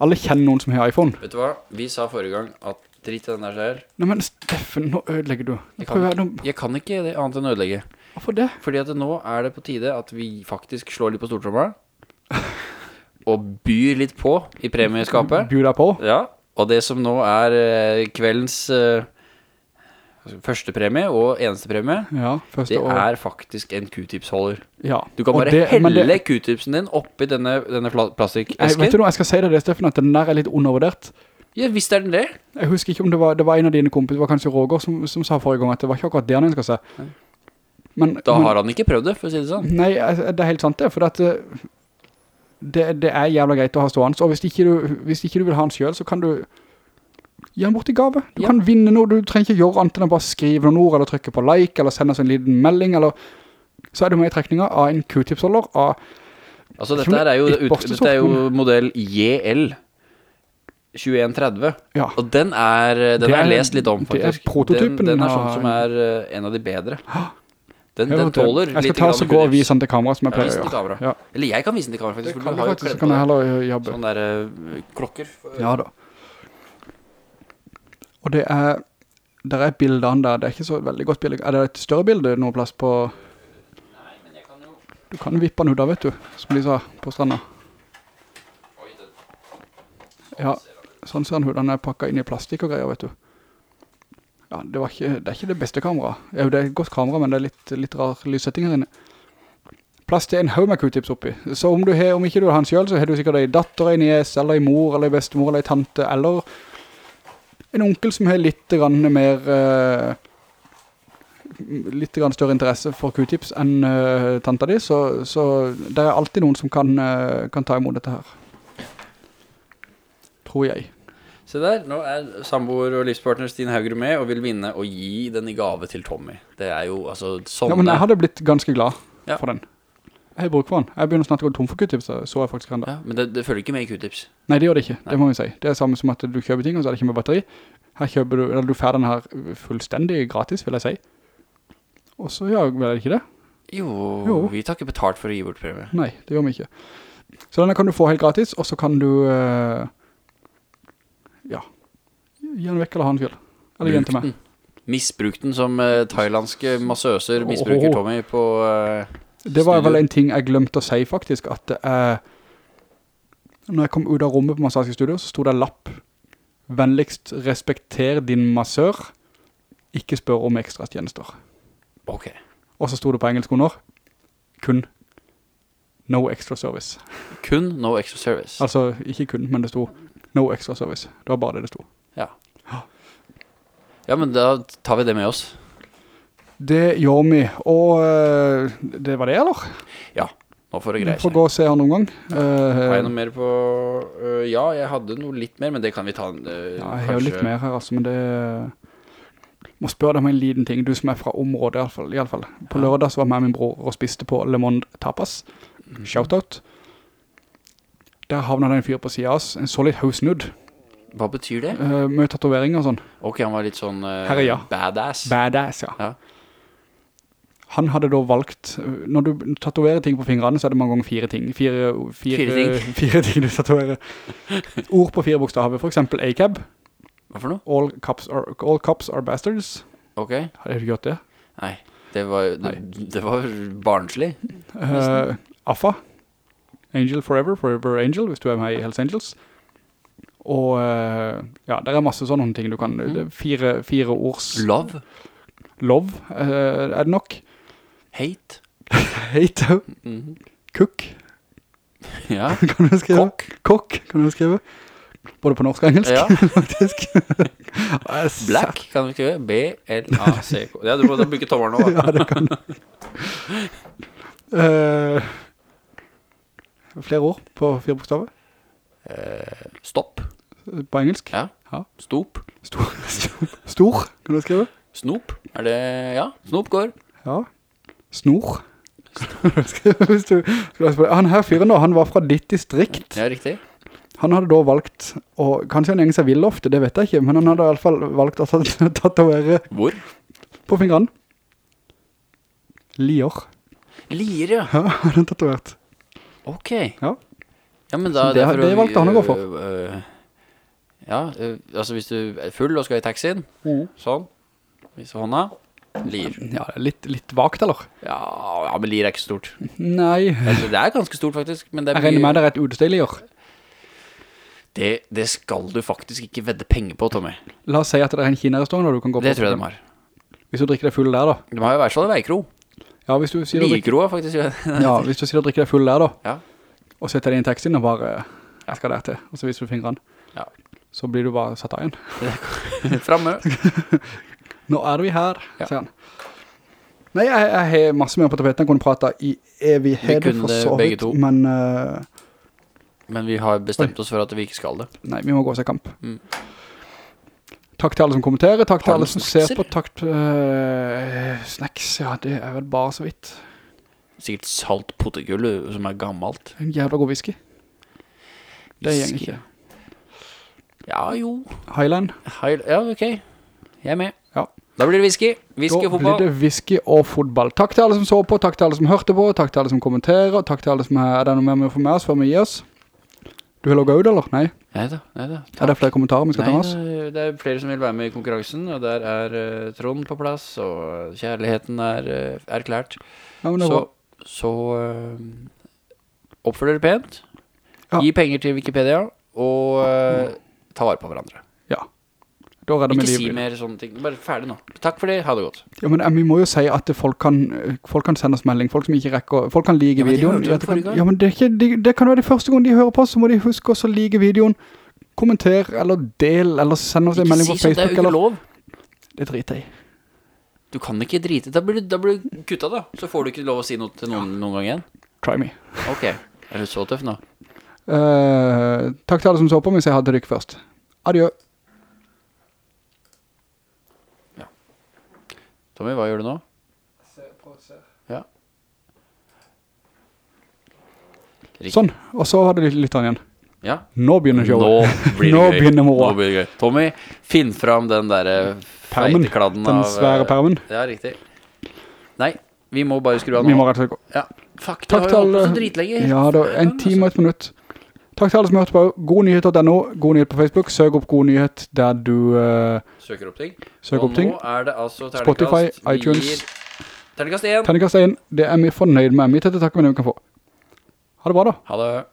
[SPEAKER 1] alle kjenner noen som har iPhone.
[SPEAKER 2] Vet du hva? Vi sa forrige gang at drit i den der skjer.
[SPEAKER 1] Nei, men Steffen, nå ødelegger du.
[SPEAKER 2] Jeg kan, jeg kan ikke det annet enn ødelegge.
[SPEAKER 1] Hvorfor det?
[SPEAKER 2] Fordi at nå er det på tide at vi faktisk slår litt på stortromma. Og byr litt på i premieskapet.
[SPEAKER 1] Byr deg på.
[SPEAKER 2] Ja, og det som nå er eh, kveldens eh, første premie og eneste premie,
[SPEAKER 1] Ja,
[SPEAKER 2] det
[SPEAKER 1] år.
[SPEAKER 2] er faktisk en Q-tips-holder.
[SPEAKER 1] ja.
[SPEAKER 2] Du kan bare
[SPEAKER 1] det-
[SPEAKER 2] helle
[SPEAKER 1] det-
[SPEAKER 2] Q-tipsen din oppi denne, denne
[SPEAKER 1] plastikkesken. Vet du noe, jeg skal si deg det, Steffen, at den der er litt undervurdert.
[SPEAKER 2] Ja, visst er den det.
[SPEAKER 1] Jeg husker ikke om det var, det var en av dine kompiser, det var kanskje Roger som, som sa forrige gang at det var ikke akkurat det han skal se. Men,
[SPEAKER 2] Da
[SPEAKER 1] men,
[SPEAKER 2] har han ikke prøvd det, for å si det sånn.
[SPEAKER 1] Nei, altså, det er helt sant det, for at eh, det, det er jævla greit å ha stående, og hvis ikke du, hvis ikke du vil ha han selv, så kan du gi han bort i gave. Du
[SPEAKER 2] Ja.
[SPEAKER 1] kan vinne noe, du trenger ikke gjøre annet enn å bare skrive noen ord, eller trykke på like, eller sende oss en liten melding, eller så er du med i trekninga av en Q-tipsholder av
[SPEAKER 2] Altså, dette er jo, ut, dette er jo modell JL 2130.
[SPEAKER 1] Ja.
[SPEAKER 2] Og den er, den
[SPEAKER 1] Det
[SPEAKER 2] har
[SPEAKER 1] er-
[SPEAKER 2] lest litt om,
[SPEAKER 1] det er
[SPEAKER 2] faktisk.
[SPEAKER 1] prototypen
[SPEAKER 2] Den, den er sånn som er eh, en av de bedre. Den, den tåler litt
[SPEAKER 1] Jeg skal ta oss og gå og vise den til kamera, som jeg pleier å gjøre. Ja.
[SPEAKER 2] Eller jeg kan vise den til kamera, faktisk.
[SPEAKER 1] Det kan
[SPEAKER 2] du
[SPEAKER 1] faktisk, så kan jeg heller jobbe.
[SPEAKER 2] Sånne der uh, klokker.
[SPEAKER 1] Ja da. Og det er, der er bildene der, det er ikke så veldig godt bilde. Er det et større bilde noen plass på? Du kan vippe den ut da, vet du, som de sa på stranda. Ja, sånn ser den ut. Den er pakket inn i plastikk og greier, vet du. Ja, det, ikke, det er ikke det beste kamera. Jo, det er et godt kamera, men det er litt, litt rar lyssetting her inne. Plass til en haug med Q-tips oppi. Så om, har, om ikke du har han selv, så har du sikkert en datter, en nies, eller en mor, eller en bestemor, eller en tante, eller en onkel som har litt grann mer uh, litt større interesse for Q-tips enn uh, tanta di, så, så det er alltid noen som kan, uh, kan ta imot dette her. Tror jeg.
[SPEAKER 2] Se der, nå er samboer og livspartner Stine Haugerud med og vil vinne og gi den i gave til Tommy. Det er jo, altså, sånne...
[SPEAKER 1] Ja, men jeg hadde blitt ganske glad
[SPEAKER 2] Ja.
[SPEAKER 1] for den. Jeg har bruk for den. Jeg begynner snart å gå tom for Q-tips, så jeg faktisk enda.
[SPEAKER 2] Ja, men det, det følger ikke med i Q-tips.
[SPEAKER 1] Nei, det gjør det ikke.
[SPEAKER 2] Nei.
[SPEAKER 1] Det må vi si. Det er samme som at du kjøper ting, og så er det ikke med batteri. Her kjøper du, eller du får den her fullstendig gratis, vil jeg si. Og så gjør vel det ikke det?
[SPEAKER 2] Jo,
[SPEAKER 1] Jo.
[SPEAKER 2] vi tar ikke betalt for å gi bort premie.
[SPEAKER 1] Nei, det gjør vi ikke. Så denne kan du få helt gratis, og så kan du, ja, gi den vekk eller ha den selv. Eller gi den til meg.
[SPEAKER 2] Misbruk den som uh, thailandske massøser misbruker. Tommy på... uh,
[SPEAKER 1] Det var vel en ting jeg glemte å si faktisk, at det er, når jeg kom ut av rommet på massasjestudio, så stod det lapp, vennligst respekter din massør, ikke spør om ekstra tjenester.
[SPEAKER 2] ok.
[SPEAKER 1] Og så stod det på engelsk under, kun no extra service.
[SPEAKER 2] Kun no extra service.
[SPEAKER 1] Altså, ikke kun, men det stod no extra service. Det var bare det det stod.
[SPEAKER 2] Ja. Ja, men da tar vi det med oss.
[SPEAKER 1] Det gjør vi, og øh, det var det, eller?
[SPEAKER 2] Ja, nå får det
[SPEAKER 1] Vi
[SPEAKER 2] greie
[SPEAKER 1] får gå og se her noen gang.
[SPEAKER 2] Har jeg
[SPEAKER 1] Uh,
[SPEAKER 2] noe mer på... øh, ja, jeg hadde noe litt mer, men det kan vi ta...
[SPEAKER 1] ja, jeg har jo litt mer her, altså, men det... Må spørre deg om en liten ting, du som er fra området i alle fall. I alle fall. På
[SPEAKER 2] Ja.
[SPEAKER 1] lørdag så var jeg med min bror og spiste på Le Monde Tapas.
[SPEAKER 2] Mhm.
[SPEAKER 1] Shoutout. Der havnet det en fyr på siden av oss, en så litt høysnudd,
[SPEAKER 2] Hva betyr det?
[SPEAKER 1] uh, med tatuering og sånn.
[SPEAKER 2] Ok, han var litt sånn uh,
[SPEAKER 1] Herre, ja.
[SPEAKER 2] badass.
[SPEAKER 1] Badass, ja.
[SPEAKER 2] Ja.
[SPEAKER 1] Han hadde da valgt, når du tatuerer ting på fingrene, så er det mange ganger fire ting. Fire, fire,
[SPEAKER 2] Fire ting.
[SPEAKER 1] fire ting du tatuerer. Ord på fire bokstaver, for eksempel ACAB.
[SPEAKER 2] Hva for noe?
[SPEAKER 1] All cops are, all cops are bastards.
[SPEAKER 2] Ok.
[SPEAKER 1] Har du gjort det?
[SPEAKER 2] Nei, det var, det, det var barnslig.
[SPEAKER 1] Uh, AFA. Angel Forever, Forever Angel, hvis du er med i Hells Angels. Og uh, ja, det er masse sånne ting du kan, det er fire, fire ords
[SPEAKER 2] Love.
[SPEAKER 1] love, uh, er det nok?
[SPEAKER 2] Hate.
[SPEAKER 1] Hate,
[SPEAKER 2] Mhm.
[SPEAKER 1] cook,
[SPEAKER 2] Ja.
[SPEAKER 1] kan du skrive?
[SPEAKER 2] Kokk.
[SPEAKER 1] Kokk, kan du skrive? Både på norsk og engelsk,
[SPEAKER 2] Ja.
[SPEAKER 1] faktisk.
[SPEAKER 2] Black, kan du skrive? B-L-A-C-K. Ja, du må bygge bruke tommeren nå. da.
[SPEAKER 1] Ja, det kan du. Uh, flere ord på fire bokstaver
[SPEAKER 2] Uh, stopp.
[SPEAKER 1] På engelsk.
[SPEAKER 2] Ja.
[SPEAKER 1] Ja.
[SPEAKER 2] Stop.
[SPEAKER 1] Stor, stor, kan du skrive?
[SPEAKER 2] Snop. Er det Ja, snop går.
[SPEAKER 1] Ja. Snor. Han her fyren da, han var fra ditt distrikt.
[SPEAKER 2] Ja, riktig.
[SPEAKER 1] Han hadde da valgt, og kanskje han gjenger seg vill ofte, det vet jeg ikke, men han hadde i alle fall valgt å tatuere...
[SPEAKER 2] Hvor?
[SPEAKER 1] på fingrene. Lier.
[SPEAKER 2] Lier, ja.
[SPEAKER 1] Ja, han hadde tatuert.
[SPEAKER 2] Ok.
[SPEAKER 1] Ja.
[SPEAKER 2] Ja, men da
[SPEAKER 1] Det, det-
[SPEAKER 2] det
[SPEAKER 1] valgte han å gå for.
[SPEAKER 2] øh, øh, ja, øh, altså hvis du er full og skal i taxien, sånn, viser hånda, lir.
[SPEAKER 1] Ja, litt, litt vagt, eller?
[SPEAKER 2] Ja, ja, men lir er ikke stort.
[SPEAKER 1] Nei,
[SPEAKER 2] Altså, det er ganske stort faktisk, men det
[SPEAKER 1] jeg regner med det er et udestil i år.
[SPEAKER 2] det, det skal du faktisk ikke vedde penger på, Tommy.
[SPEAKER 1] La oss si at det er en kinarestaurant der du kan gå på.
[SPEAKER 2] Det tror jeg de har.
[SPEAKER 1] Hvis du drikker deg full der da.
[SPEAKER 2] Det må jo være sånn i veikro.
[SPEAKER 1] Ja, hvis du sier
[SPEAKER 2] Likro, faktisk.
[SPEAKER 1] ja, hvis du sier du drikker deg full der da,
[SPEAKER 2] Ja.
[SPEAKER 1] og setter deg i en taxi og bare, jeg skal der til, og så viser du fingrene,
[SPEAKER 2] Ja.
[SPEAKER 1] Så blir du bare satt av igjen.
[SPEAKER 2] Fremme.
[SPEAKER 1] Nå er vi her,
[SPEAKER 2] Ja.
[SPEAKER 1] sier han. Nei, jeg, jeg har masse mer på tapeten. Jeg kunne prate i evighet for så
[SPEAKER 2] begge
[SPEAKER 1] vidt, men Uh,
[SPEAKER 2] Men vi har bestemt oss for at vi ikke skal det.
[SPEAKER 1] nei, vi må gå og se kamp.
[SPEAKER 2] Mm.
[SPEAKER 1] Takk til alle som kommenterer, takk til alle som
[SPEAKER 2] snackser?
[SPEAKER 1] ser på, takk til Uh, snacks, ja, det er vel bare så vidt.
[SPEAKER 2] Sikkert salt potegull som er gammelt.
[SPEAKER 1] En jævla god whisky. Det gjenger ikke.
[SPEAKER 2] Ja, jo.
[SPEAKER 1] Highland.
[SPEAKER 2] High, Ja, ok. Jeg er med.
[SPEAKER 1] Ja.
[SPEAKER 2] Da blir det whisky. Whisky
[SPEAKER 1] Da
[SPEAKER 2] og
[SPEAKER 1] blir
[SPEAKER 2] fotball.
[SPEAKER 1] det whisky og fotball. Takk til alle som så på, takk til alle som hørte på, takk til alle som kommenterer, takk til alle som er, er det noe mer med å få med oss før vi gir oss? Du vil logge ut, eller? Nei?
[SPEAKER 2] Neida, neida.
[SPEAKER 1] Er det flere kommentarer vi skal ta med oss?
[SPEAKER 2] det er- det er flere som vil være med i konkurransen, og der er uh, Trond på plass, og kjærligheten er uh, erklært.
[SPEAKER 1] Ja,
[SPEAKER 2] Så,
[SPEAKER 1] bra.
[SPEAKER 2] så uh, oppfør dere pent,
[SPEAKER 1] Ja.
[SPEAKER 2] gi penger til Wikipedia, og eh, ta vare på hverandre.
[SPEAKER 1] ja. Da redder vi
[SPEAKER 2] Ikke si mer sånne ting. Bare ferdig nå. Takk for det, ha det godt.
[SPEAKER 1] Ja, men eh, vi må jo si at folk kan, folk kan sende oss melding, folk som ikke rekker, folk kan like
[SPEAKER 2] Ja,
[SPEAKER 1] videoen.
[SPEAKER 2] forrige
[SPEAKER 1] hva?
[SPEAKER 2] gang.
[SPEAKER 1] Ja, men det, er ikke, det, det kan være de første gang de hører på, så må de huske også å like videoen, kommenter, eller del, eller sende oss en melding
[SPEAKER 2] si
[SPEAKER 1] på
[SPEAKER 2] sånn, det er
[SPEAKER 1] Facebook,
[SPEAKER 2] jo ikke
[SPEAKER 1] eller...
[SPEAKER 2] lov.
[SPEAKER 1] Det driter jeg.
[SPEAKER 2] Du kan ikke drite. Da blir da blir du kutta da. Så får du ikke lov å si noe til noen noen gang igjen.
[SPEAKER 1] Try me.
[SPEAKER 2] Ok, er du så tøff nå?
[SPEAKER 1] Eh, takk til alle som så på, men jeg hadde rykk først. Adjø.
[SPEAKER 2] Tommy, hva gjør du nå? Ja. Riktig.
[SPEAKER 1] Sånn, og så hadde du litt, litt annet igjen.
[SPEAKER 2] Ja.
[SPEAKER 1] Nå begynner
[SPEAKER 2] Nå
[SPEAKER 1] showet.
[SPEAKER 2] blir det
[SPEAKER 1] Nå
[SPEAKER 2] gøy.
[SPEAKER 1] begynner.
[SPEAKER 2] Nå blir det gøy. Tommy, finn fram den der
[SPEAKER 1] Permen.
[SPEAKER 2] feitekladden
[SPEAKER 1] Den
[SPEAKER 2] av...
[SPEAKER 1] svære
[SPEAKER 2] eh,
[SPEAKER 1] permen.
[SPEAKER 2] Ja, riktig. Nei, vi må bare skru av
[SPEAKER 1] Vi må rett og slett gå.
[SPEAKER 2] Ja. Fuck, det
[SPEAKER 1] Takk
[SPEAKER 2] har jo holdt på så dritlenge.
[SPEAKER 1] Ja, det var en time og et minutt. Takk til alle som hørte på. Godnyhet.no, God nyhet på Facebook. Søk opp God nyhet der du uh,
[SPEAKER 2] Søker opp ting.
[SPEAKER 1] søker
[SPEAKER 2] Og
[SPEAKER 1] opp ting.
[SPEAKER 2] nå er det altså terningkast.
[SPEAKER 1] Spotify, iTunes.
[SPEAKER 2] Terningkast 1.
[SPEAKER 1] Tenningkast 1, det er vi fornøyd med. Vi til takk med det vi kan få. Ha det bra da.
[SPEAKER 2] Ha det.